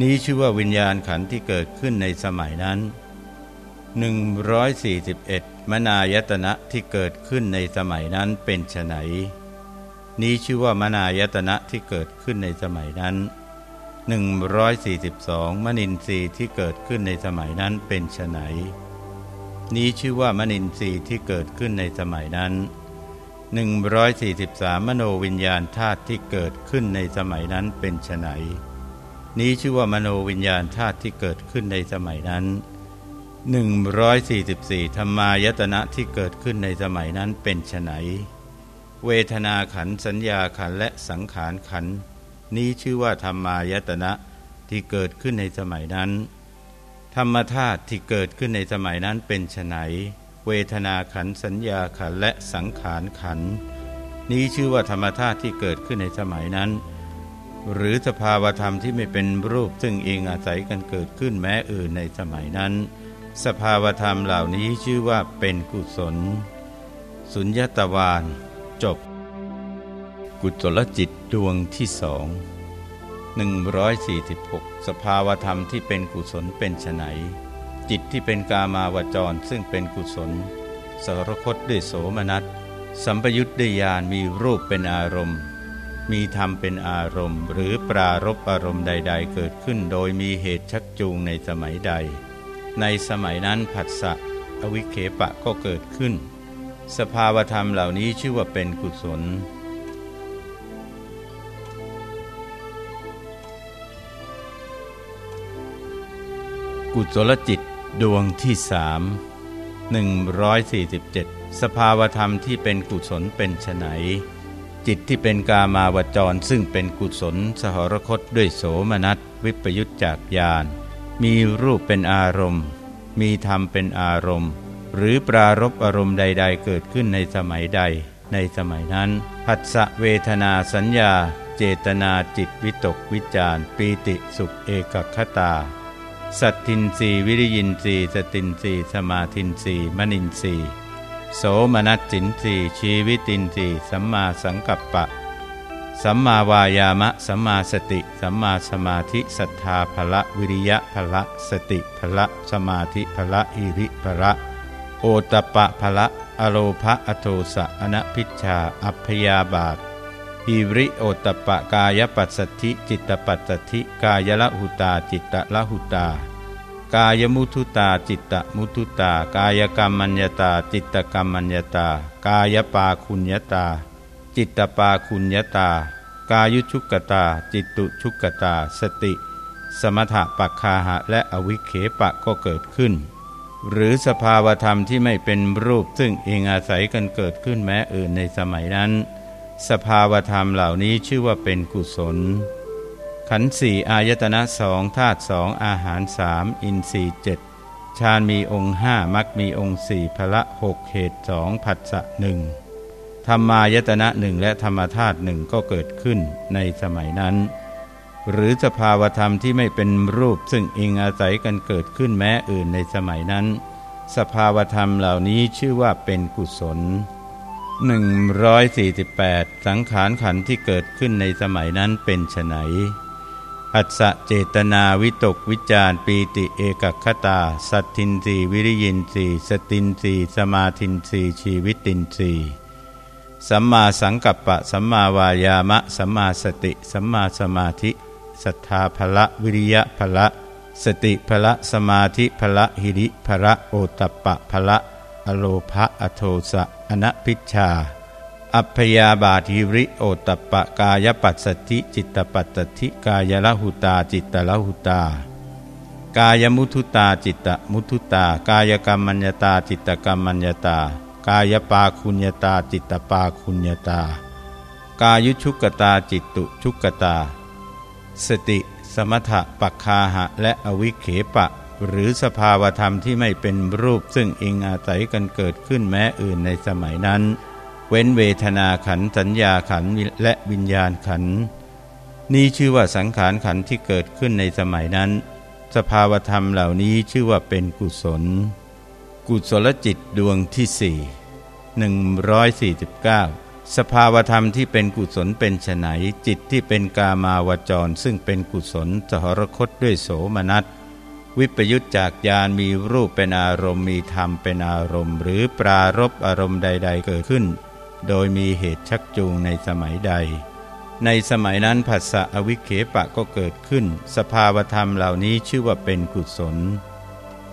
นี้ชื่อว่าวิญญาณขันที่เกิดขึ้นในสมัยนั้น 141 มนายตนะที่เกิดขึ้นในสมัยนั้นเป็นไฉนนี้ชื่อว่ามนายตนะที่เกิดขึ้นในสมัยนั้น 142 มนินทรีย์ที่เกิดขึ้นในสมัยนั้นเป็นไฉนนี้ชื่อว่ามนินทรีย์ที่เกิดขึ้นในสมัยนั้น 143 มโนวิญญาณธาตุที่เกิดขึ้นในสมัยนั้นเป็นไฉนนี้ชื่อว่ามโนวิญญาณธาตุที่เกิดขึ้นในสมัยนั้น 144 ธรรมายตนะที่เกิดขึ้นในสมัยนั้นเป็นไฉนเวทนาขันสัญญาขันและสังขารขัน นี้ชื่อว่าธรรมายตนะที่เกิดขึ้นในสมัยนั้น ธรรมธาตุที่เกิดขึ้นในสมัยนั้นเป็นไฉนเวทนาขันสัญญาขันและสังขารขัน นี้ชื่อว่าธรรมธาตุที่เกิดขึ้นในสมัยนั้น หรือสภาวธรรมที่ไม่เป็นรูปซึ่งเองอาศัยกันเกิดขึ้นแม้อื่นในสมัยนั้น สภาวธรรมเหล่านี้ชื่อว่าเป็นกุศล สุญญตวานจบ กุศลจิตดวงที่สอง146 สภาวธรรมที่เป็นกุศลเป็นไฉนจิตที่เป็นกามาวจรซึ่งเป็นกุศล สรคตด้วยโสมนัส สัมปยุตด้วยญาณมีรูปเป็นอารมณ์ มีธรรมเป็นอารมณ์ หรือปรารบอารมณ์ใด ๆ เกิดขึ้นโดยมีเหตุชักจูงในสมัยใด ในสมัยนั้นผัสสะอวิเคปะก็เกิดขึ้น สภาวธรรมเหล่านี้ชื่อว่าเป็นกุศล กุศลจิตดวงที่สาม147 สภาวธรรมที่เป็นกุศลเป็นไฉนจิตที่เป็นกามาวจรซึ่งเป็นกุศลสหรคตด้วยโสมนัสวิปยุตจากญาณ มีรูปเป็นอารมณ์ มีธรรมเป็นอารมณ์ หรือปรารบอารมณ์ใด ๆ เกิดขึ้นในสมัยใด ในสมัยนั้นผัสสะเวทนาสัญญา เจตนาจิตวิตกวิจารปีติสุขเอกคตา สัตทินรีวิริยินรีสตินรีสมาทินรีมนินรีโสมนัสสินรีชีวิตินรีสัมมาสังกัปปะ สัมมาวายามะ สัมมาสติ สัมมาสมาธิศรัทธาภละวิริยะภละ สติภละ สมาธิภละอิริภละ โอตปะภละ อโลภะอโทสะอนพิชา อัพยาบาทอิริโอตปะกายปัสสธิจิตปัสสธิกายละหุตาจิตละหุตากายมุทุตาจิตตมุทุตากายกรรมัญญตาจิตกรรมัญญตากายปาคุญญตา จิตตปาคุญญตา กายุชุกตา จิตตุชุกตา สติ สมถะปักคาหะและอวิเคปะก็เกิดขึ้น หรือสภาวธรรมที่ไม่เป็นรูปซึ่งเองอาศัยกันเกิดขึ้นแม้อื่นในสมัยนั้น สภาวธรรมเหล่านี้ชื่อว่าเป็นกุศล ขันสี่อายตนะสองธาตุสองอาหารสามอินทรีเจ็ดฌานมีองค์ห้ามักมีองค์สี่พละหกเหตุสองผัสสะหนึ่ง ธรรมายตนะหนึ่งและธรรมธาตุหนึ่งก็เกิดขึ้นในสมัยนั้น หรือสภาวธรรมที่ไม่เป็นรูปซึ่งอิงอาศัยกันเกิดขึ้นแม้อื่นในสมัยนั้น สภาวธรรมเหล่านี้ชื่อว่าเป็นกุศล 148 สังขารขันที่เกิดขึ้นในสมัยนั้นเป็นไฉนอัศเจตนาวิตกวิจารปีติเอกคตา สัตทินรีวิริยินรีสตินรีสมาทินรีชีวิตินรี สัมมาสังกัปปะ สัมมาวายามะ สัมมาสติ สัมมาสมาธิศรัทธาภละวิริยะภละ สติภละสมาธิภละหิริภละโอตปะภละ อโลภะอโทสะอนพิชา อัพยาบาทิริโอตปะกายปัสสติจิตปัสสติกายละหุตาจิตละหุตากายมุทุตาจิตมุทุตากายกรรมัญญตาจิตกรรมัญญตา กายปาคุญญตาจิตปาคุญญตา กายุชุกตาจิตตุชุกตา สติสมถะปักคาหะและอวิเขปะ หรือสภาวธรรมที่ไม่เป็นรูปซึ่งอิงอาศัยกันเกิดขึ้นแม้อื่นในสมัยนั้น เว้นเวทนาขันสัญญาขันและวิญญาณขัน นี้ชื่อว่าสังขารขันที่เกิดขึ้นในสมัยนั้น สภาวธรรมเหล่านี้ชื่อว่าเป็นกุศลกุศลจิตดวงที่สี่ หนึ่งร้อยสี่สิบเก้าสภาวธรรมที่เป็นกุศลเป็นไนจิตที่เป็นกามาวจร ซึ่งเป็นกุศลสหรคตด้วยโสมนัสวิปยุตจากญาณมีรูปเป็นอารมณ์มีธรรมเป็นอารมณ์ หรือปรารบอารมณ์ใด ๆ เกิดขึ้น โดยมีเหตุชักจูงในสมัยใด ในสมัยนั้นภาษะอวิเคปะก็เกิดขึ้น สภาวธรรมเหล่านี้ชื่อว่าเป็นกุศล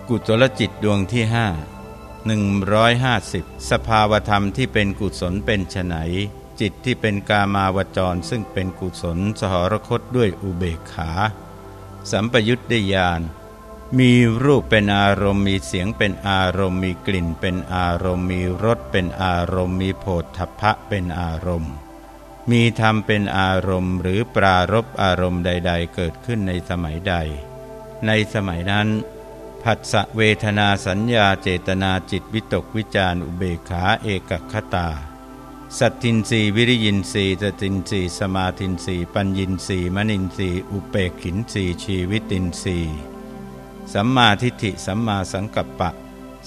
กุศลจิตดวงที่ห้า หนึ่งร้อยห้าสิบสภาวธรรมที่เป็นกุศลเป็นไฉนจิตที่เป็นกามาวจรซึ่งเป็นกุศลสหรคตด้วยอุเบกขา สัมปยุตได้ญาณมีรูปเป็นอารมณ์มีเสียงเป็นอารมณ์มีกลิ่นเป็นอารมณ์มีรสเป็นอารมณ์มีโผฏฐพะเป็นอารมณ์ มีธรรมเป็นอารมณ์หรือปรารบอารมณ์ใด ๆ เกิดขึ้นในสมัยใด ในสมัยนั้น ผัสสะเวทนาสัญญาเจตนาจิตวิตกวิจารอุเบขาเอกคตา สัตทินรีวิริยินรีสตินรีสมาทินรีปัญญินรีมณินรีอุเปกขินรีชีวิตินรีสัมมาทิฏฐิสัมมาสังกัปปะ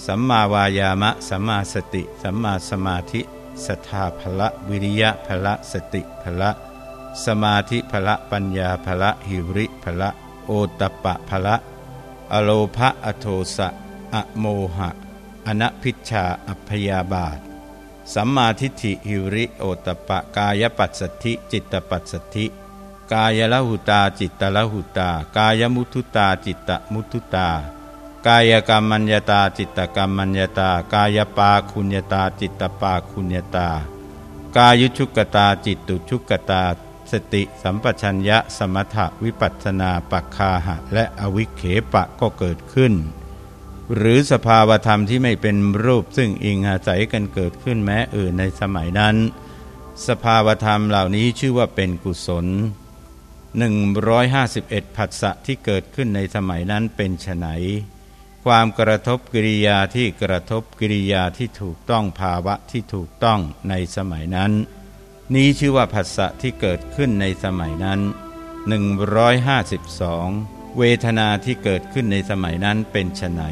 สัมมาวายามะ สัมมาสติ สัมมาสมาธิสทาภละวิริยะภละสติภละสมาธิภละปัญญาภละหิริภละโอตปะภละ อโลภะอโทสะ อโมหะ อนัพิชาอัพยาบาท สัมมาทิฏฐิหิริโอตปะกายปัสสธิจิตปัสสธิกายละหุตาจิตตละหุตา กายมุทุตาจิตตมุทุตา กายกรรมัญญตาจิตตกรรมัญญตา กายปาคุญญตาจิตตปาคุญญตา กายุชุกตาจิตตุชุกตา สติสัมปชัญญะสมถะวิปัสนาปักคาหะ และอวิเคปะก็เกิดขึ้น หรือสภาวธรรมที่ไม่เป็นรูปซึ่งอิงอาศัยกันเกิดขึ้นแม้อื่นในสมัยนั้น สภาวธรรมเหล่านี้ชื่อว่าเป็นกุศล 151ผัสสะที่เกิดขึ้นในสมัยนั้นเป็นไฉนความกระทบกิริยาที่กระทบกิริยาที่ถูกต้องภาวะที่ถูกต้องในสมัยนั้น นี้ชื่อว่าผัสสะที่เกิดขึ้นในสมัยนั้น 152 เวทนาที่เกิดขึ้นในสมัยนั้นเป็นไฉน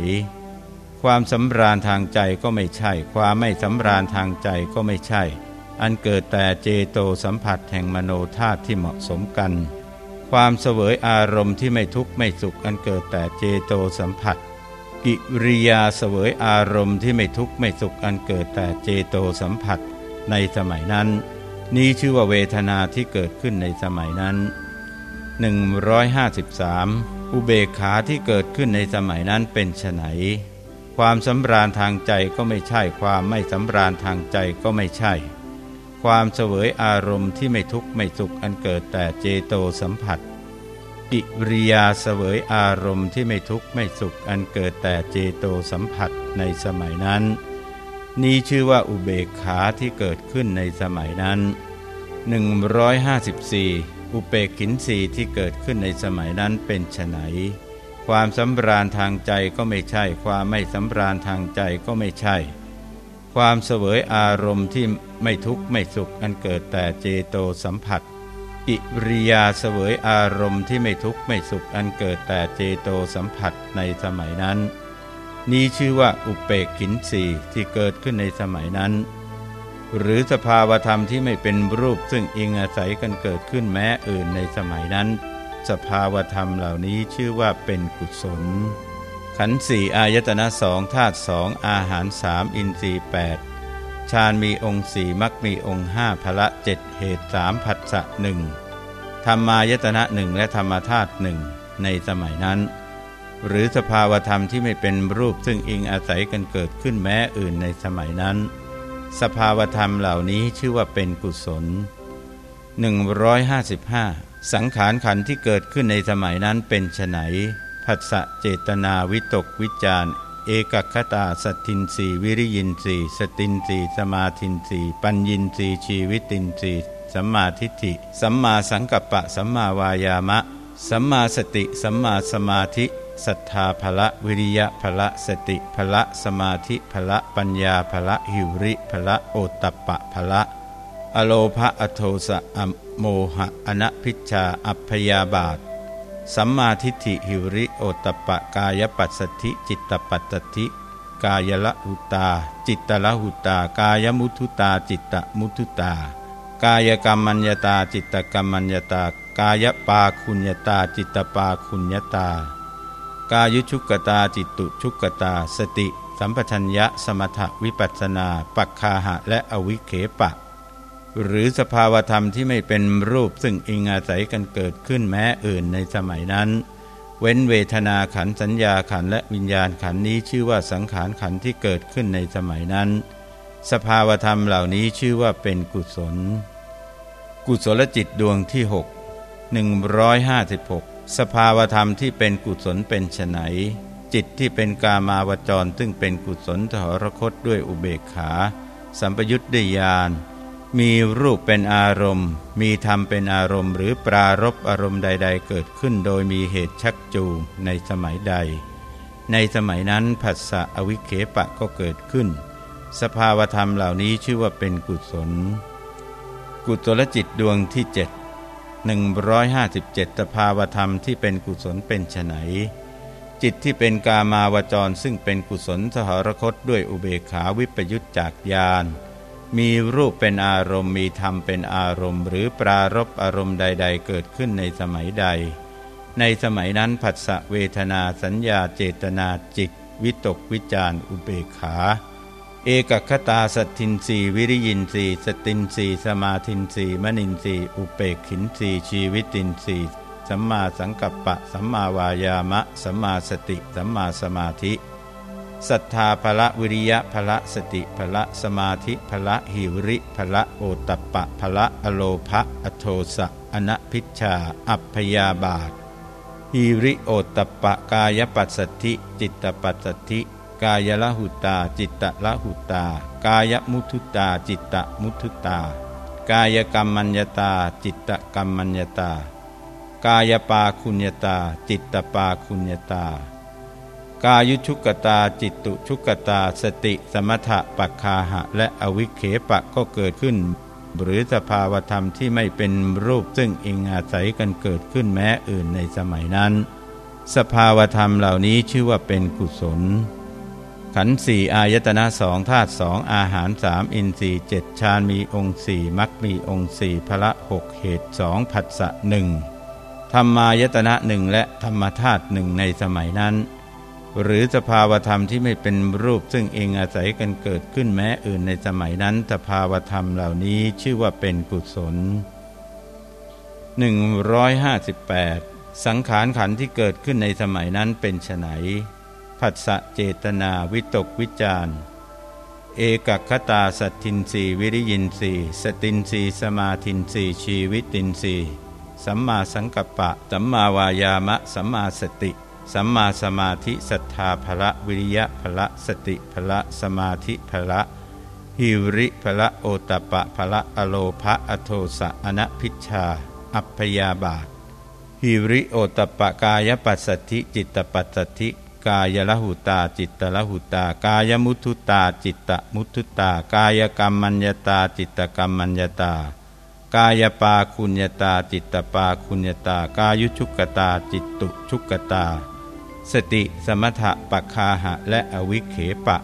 ความสำราญทางใจก็ไม่ใช่ ความไม่สำราญทางใจก็ไม่ใช่ อันเกิดแต่เจโตสัมผัสแห่งมโนธาตุที่เหมาะสมกัน ความเสวยอารมณ์ที่ไม่ทุกข์ไม่สุข อันเกิดแต่เจโตสัมผัส กิริยาเสวยอารมณ์ที่ไม่ทุกข์ไม่สุข อันเกิดแต่เจโตสัมผัส ในสมัยนั้น นี้ชื่อว่าเวทนาที่เกิดขึ้นในสมัยนั้น 153 อุเบกขาที่เกิดขึ้นในสมัยนั้นเป็นไฉนความสำราญทางใจก็ไม่ใช่ ความไม่สำราญทางใจก็ไม่ใช่ ความเสวยอารมณ์ที่ไม่ทุกข์ไม่สุขอันเกิดแต่เจโตสัมผัสกิริยาเสวยอารมณ์ที่ไม่ทุกข์ไม่สุขอันเกิดแต่เจโตสัมผัสในสมัยนั้น นี้ชื่อว่าอุเบกขาที่เกิดขึ้นในสมัยนั้น 154 อุเปกินสีที่เกิดขึ้นในสมัยนั้นเป็นไฉนความสำราญทางใจก็ไม่ใช่ ความไม่สำราญทางใจก็ไม่ใช่ ความเสวยอารมณ์ที่ไม่ทุกข์ไม่สุขอันเกิดแต่เจโตสัมผัส อิริยาเสวยอารมณ์ที่ไม่ทุกข์ไม่สุขอันเกิดแต่เจโตสัมผัสในสมัยนั้น นี้ชื่อว่าอุเปกขินสีที่เกิดขึ้นในสมัยนั้น หรือสภาวธรรมที่ไม่เป็นรูปซึ่งอิงอาศัยกันเกิดขึ้นแม้อื่นในสมัยนั้น สภาวธรรมเหล่านี้ชื่อว่าเป็นกุศล ขันสี่อายตนะสองธาตุสองอาหารสามอินทรีย์แปดฌานมีองค์สี่มักมีองค์ห้าพละเจ็ดเหตุสามผัสสะหนึ่งธรรมายตนะหนึ่งและธรรมธาตุหนึ่งในสมัยนั้น หรือสภาวธรรมที่ไม่เป็นรูปซึ่งอิงอาศัยกันเกิดขึ้นแม้อื่นในสมัยนั้น สภาวธรรมเหล่านี้ชื่อว่าเป็นกุศล 155 สังขารขันที่เกิดขึ้นในสมัยนั้นเป็นไฉนผัสสะเจตนาวิตกวิจารเอกคตาสตินสีวิริยินสีสตินสีสมาทินสีปัญญินสีชีวิตินสีสัมมาทิฏฐิ สัมมาสังกัปปะ สัมมาวายามะ สัมมาสติ สัมมาสมาธิ ศรัทธาภละวิริยะภละสติภละสมาธิภละปัญญาภละหิวริภละโอตตปปะภละอโลภะอโทสะอโมหะอนพิชาอัพยาบาท สัมมาทิฏฐิหิวริโอตปะกายปัสสธิจิตตปัสสธิกายละหุตา จิตตละหุตากายมุทุตาจิตตมุทุตา กายกรรมัญญตาจิตกรรมัญญตากายปาคุญญตาจิตปาคุญญตา กายุชุกตาจิตตุชุกตา สติ สัมปชัญญะสมถวิปัสนา ปักคาหะและอวิเคปะ หรือสภาวธรรมที่ไม่เป็นรูปซึ่งอิงอาศัยกันเกิดขึ้นแม้อื่นในสมัยนั้น เว้นเวทนาขันสัญญาขันและวิญญาณขันนี้ชื่อว่าสังขารขันที่เกิดขึ้นในสมัยนั้น สภาวธรรมเหล่านี้ชื่อว่าเป็นกุศล กุศลจิตดวงที่ 6 156 สภาวธรรมที่เป็นกุศลเป็นไฉนจิตที่เป็นกามาวจรซึ่งเป็นกุศลถหรคตด้วยอุเบกขา สัมปยุตด้วยญาณมีรูปเป็นอารมณ์ มีธรรมเป็นอารมณ์ หรือปรารบอารมณ์ใด ๆ เกิดขึ้นโดยมีเหตุชักจูงในสมัยใด ในสมัยนั้นผัสสะอวิเคปะก็เกิดขึ้น สภาวธรรมเหล่านี้ชื่อว่าเป็นกุศล กุศลจิตดวงที่เจ็ด 157 สภาวธรรมที่เป็นกุศลเป็นไฉนจิตที่เป็นกามาวจรซึ่งเป็นกุศลสหรคตด้วยอุเบขาวิปยุตจากญาณมีรูปเป็นอารมณ์มีธรรมเป็นอารมณ์ หรือปรารบอารมณ์ใด ๆ เกิดขึ้นในสมัยใด ในสมัยนั้นผัสสะเวทนาสัญญาเจตนาจิต วิตกวิจารอุเบขา เอกคตาสตินสีวิริยินสีสตินสีสมาธินสีมนินสีอุเปกขินสีชีวิตินสีสัมมาสังกัปปะ สัมมาวายามะ สัมมาสติ สัมมาสมาธิศรัทธาภละวิริยะภละสติภละสมาธิภละหิวริภละโอตปะภละอโลภะอโทสะอนพิชา อัพยาบาทหิริโอตปะกายปัสสธิ จิตปัสสธิ กายละหุตา จิตตะละหุตา กายมุทุตา จิตตะมุทุตา กายกรรมัญญตา จิตตะกรรมัญญตา กายปาคุญญตา จิตตปาคุญญตา กายุชุกตา จิตตุชุกตา สติสมถะปัคาหะ และอวิเคปะก็เกิดขึ้น หรือสภาวธรรมที่ไม่เป็นรูปซึ่งอิงอาศัยกันเกิดขึ้นแม้อื่นในสมัยนั้น สภาวธรรมเหล่านี้ชื่อว่าเป็นกุศล ขันสี่อายตนะสองธาตุสองอาหารสามอินทรีย์เจ็ดฌานมีองค์สี่มักมีองค์สี่พละหกเหตุสองผัสสะหนึ่งธรรมายตนะหนึ่งและธรรมธาตุหนึ่งในสมัยนั้น หรือสภาวธรรมที่ไม่เป็นรูปซึ่งเองอาศัยกันเกิดขึ้นแม้อื่นในสมัยนั้น สภาวธรรมเหล่านี้ชื่อว่าเป็นกุศล 158 สังขารขันที่เกิดขึ้นในสมัยนั้นเป็นไน ผัสสะเจตนาวิตกวิจารเอกคตาสัตทินสีวิริยินสีสตินสีสมาทินสีชีวิตินสีสัมมาสังกัปปะ สัมมาวายามะ สัมมาสติ สัมมาสมาธิศรัทธาภละวิริยะภละสติภละสมาธิภละหิริภละโอตปะภละอโลภะอโทสะอนัพิชา อัพยาบาทหิริโอตปะกายปัสสธิจิตปัสสธิ กายละหุตาจิตตละหุตา กายมุทุตาจิตตมุทุตา กายกรรมัญญตาจิตตกรรมัญญตา กายปาคุญญตาจิตตปาคุญญตา กายุชุกตาจิตตุชุกตา สติสมถะปะคาหะและอวิเคปะ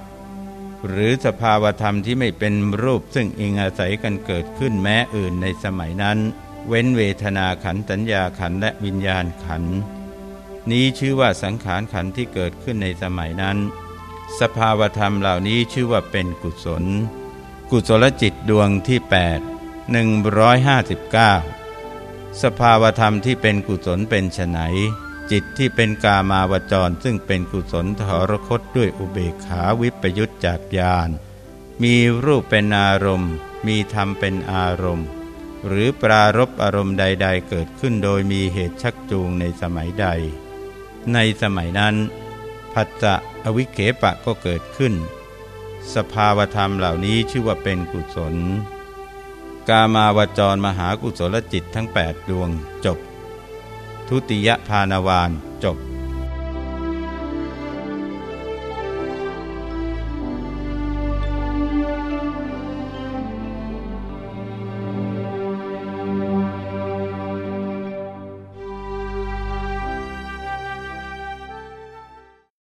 หรือสภาวธรรมที่ไม่เป็นรูปซึ่งอิงอาศัยกันเกิดขึ้นแม้อื่นในสมัยนั้น เว้นเวทนาขันสัญญาขันและวิญญาณขัน นี้ชื่อว่าสังขารขันที่เกิดขึ้นในสมัยนั้น สภาวธรรมเหล่านี้ชื่อว่าเป็นกุศล กุศลจิตดวงที่ 8 159 สภาวธรรมที่เป็นกุศลเป็นไฉนจิตที่เป็นกามาวจรซึ่งเป็นกุศลทรคตด้วยอุเบกขาวิปยุตจากญาณมีรูปเป็นอารมณ์ มีธรรมเป็นอารมณ์ หรือปรารบอารมณ์ใด ๆ เกิดขึ้นโดยมีเหตุชักจูงในสมัยใด ในสมัยนั้นพัตตะอวิเคปะก็เกิดขึ้น สภาวธรรมเหล่านี้ชื่อว่าเป็นกุศล กามาวจรมหากุศลจิตทั้ง 8 ดวงจบ ทุติยภานวานจบ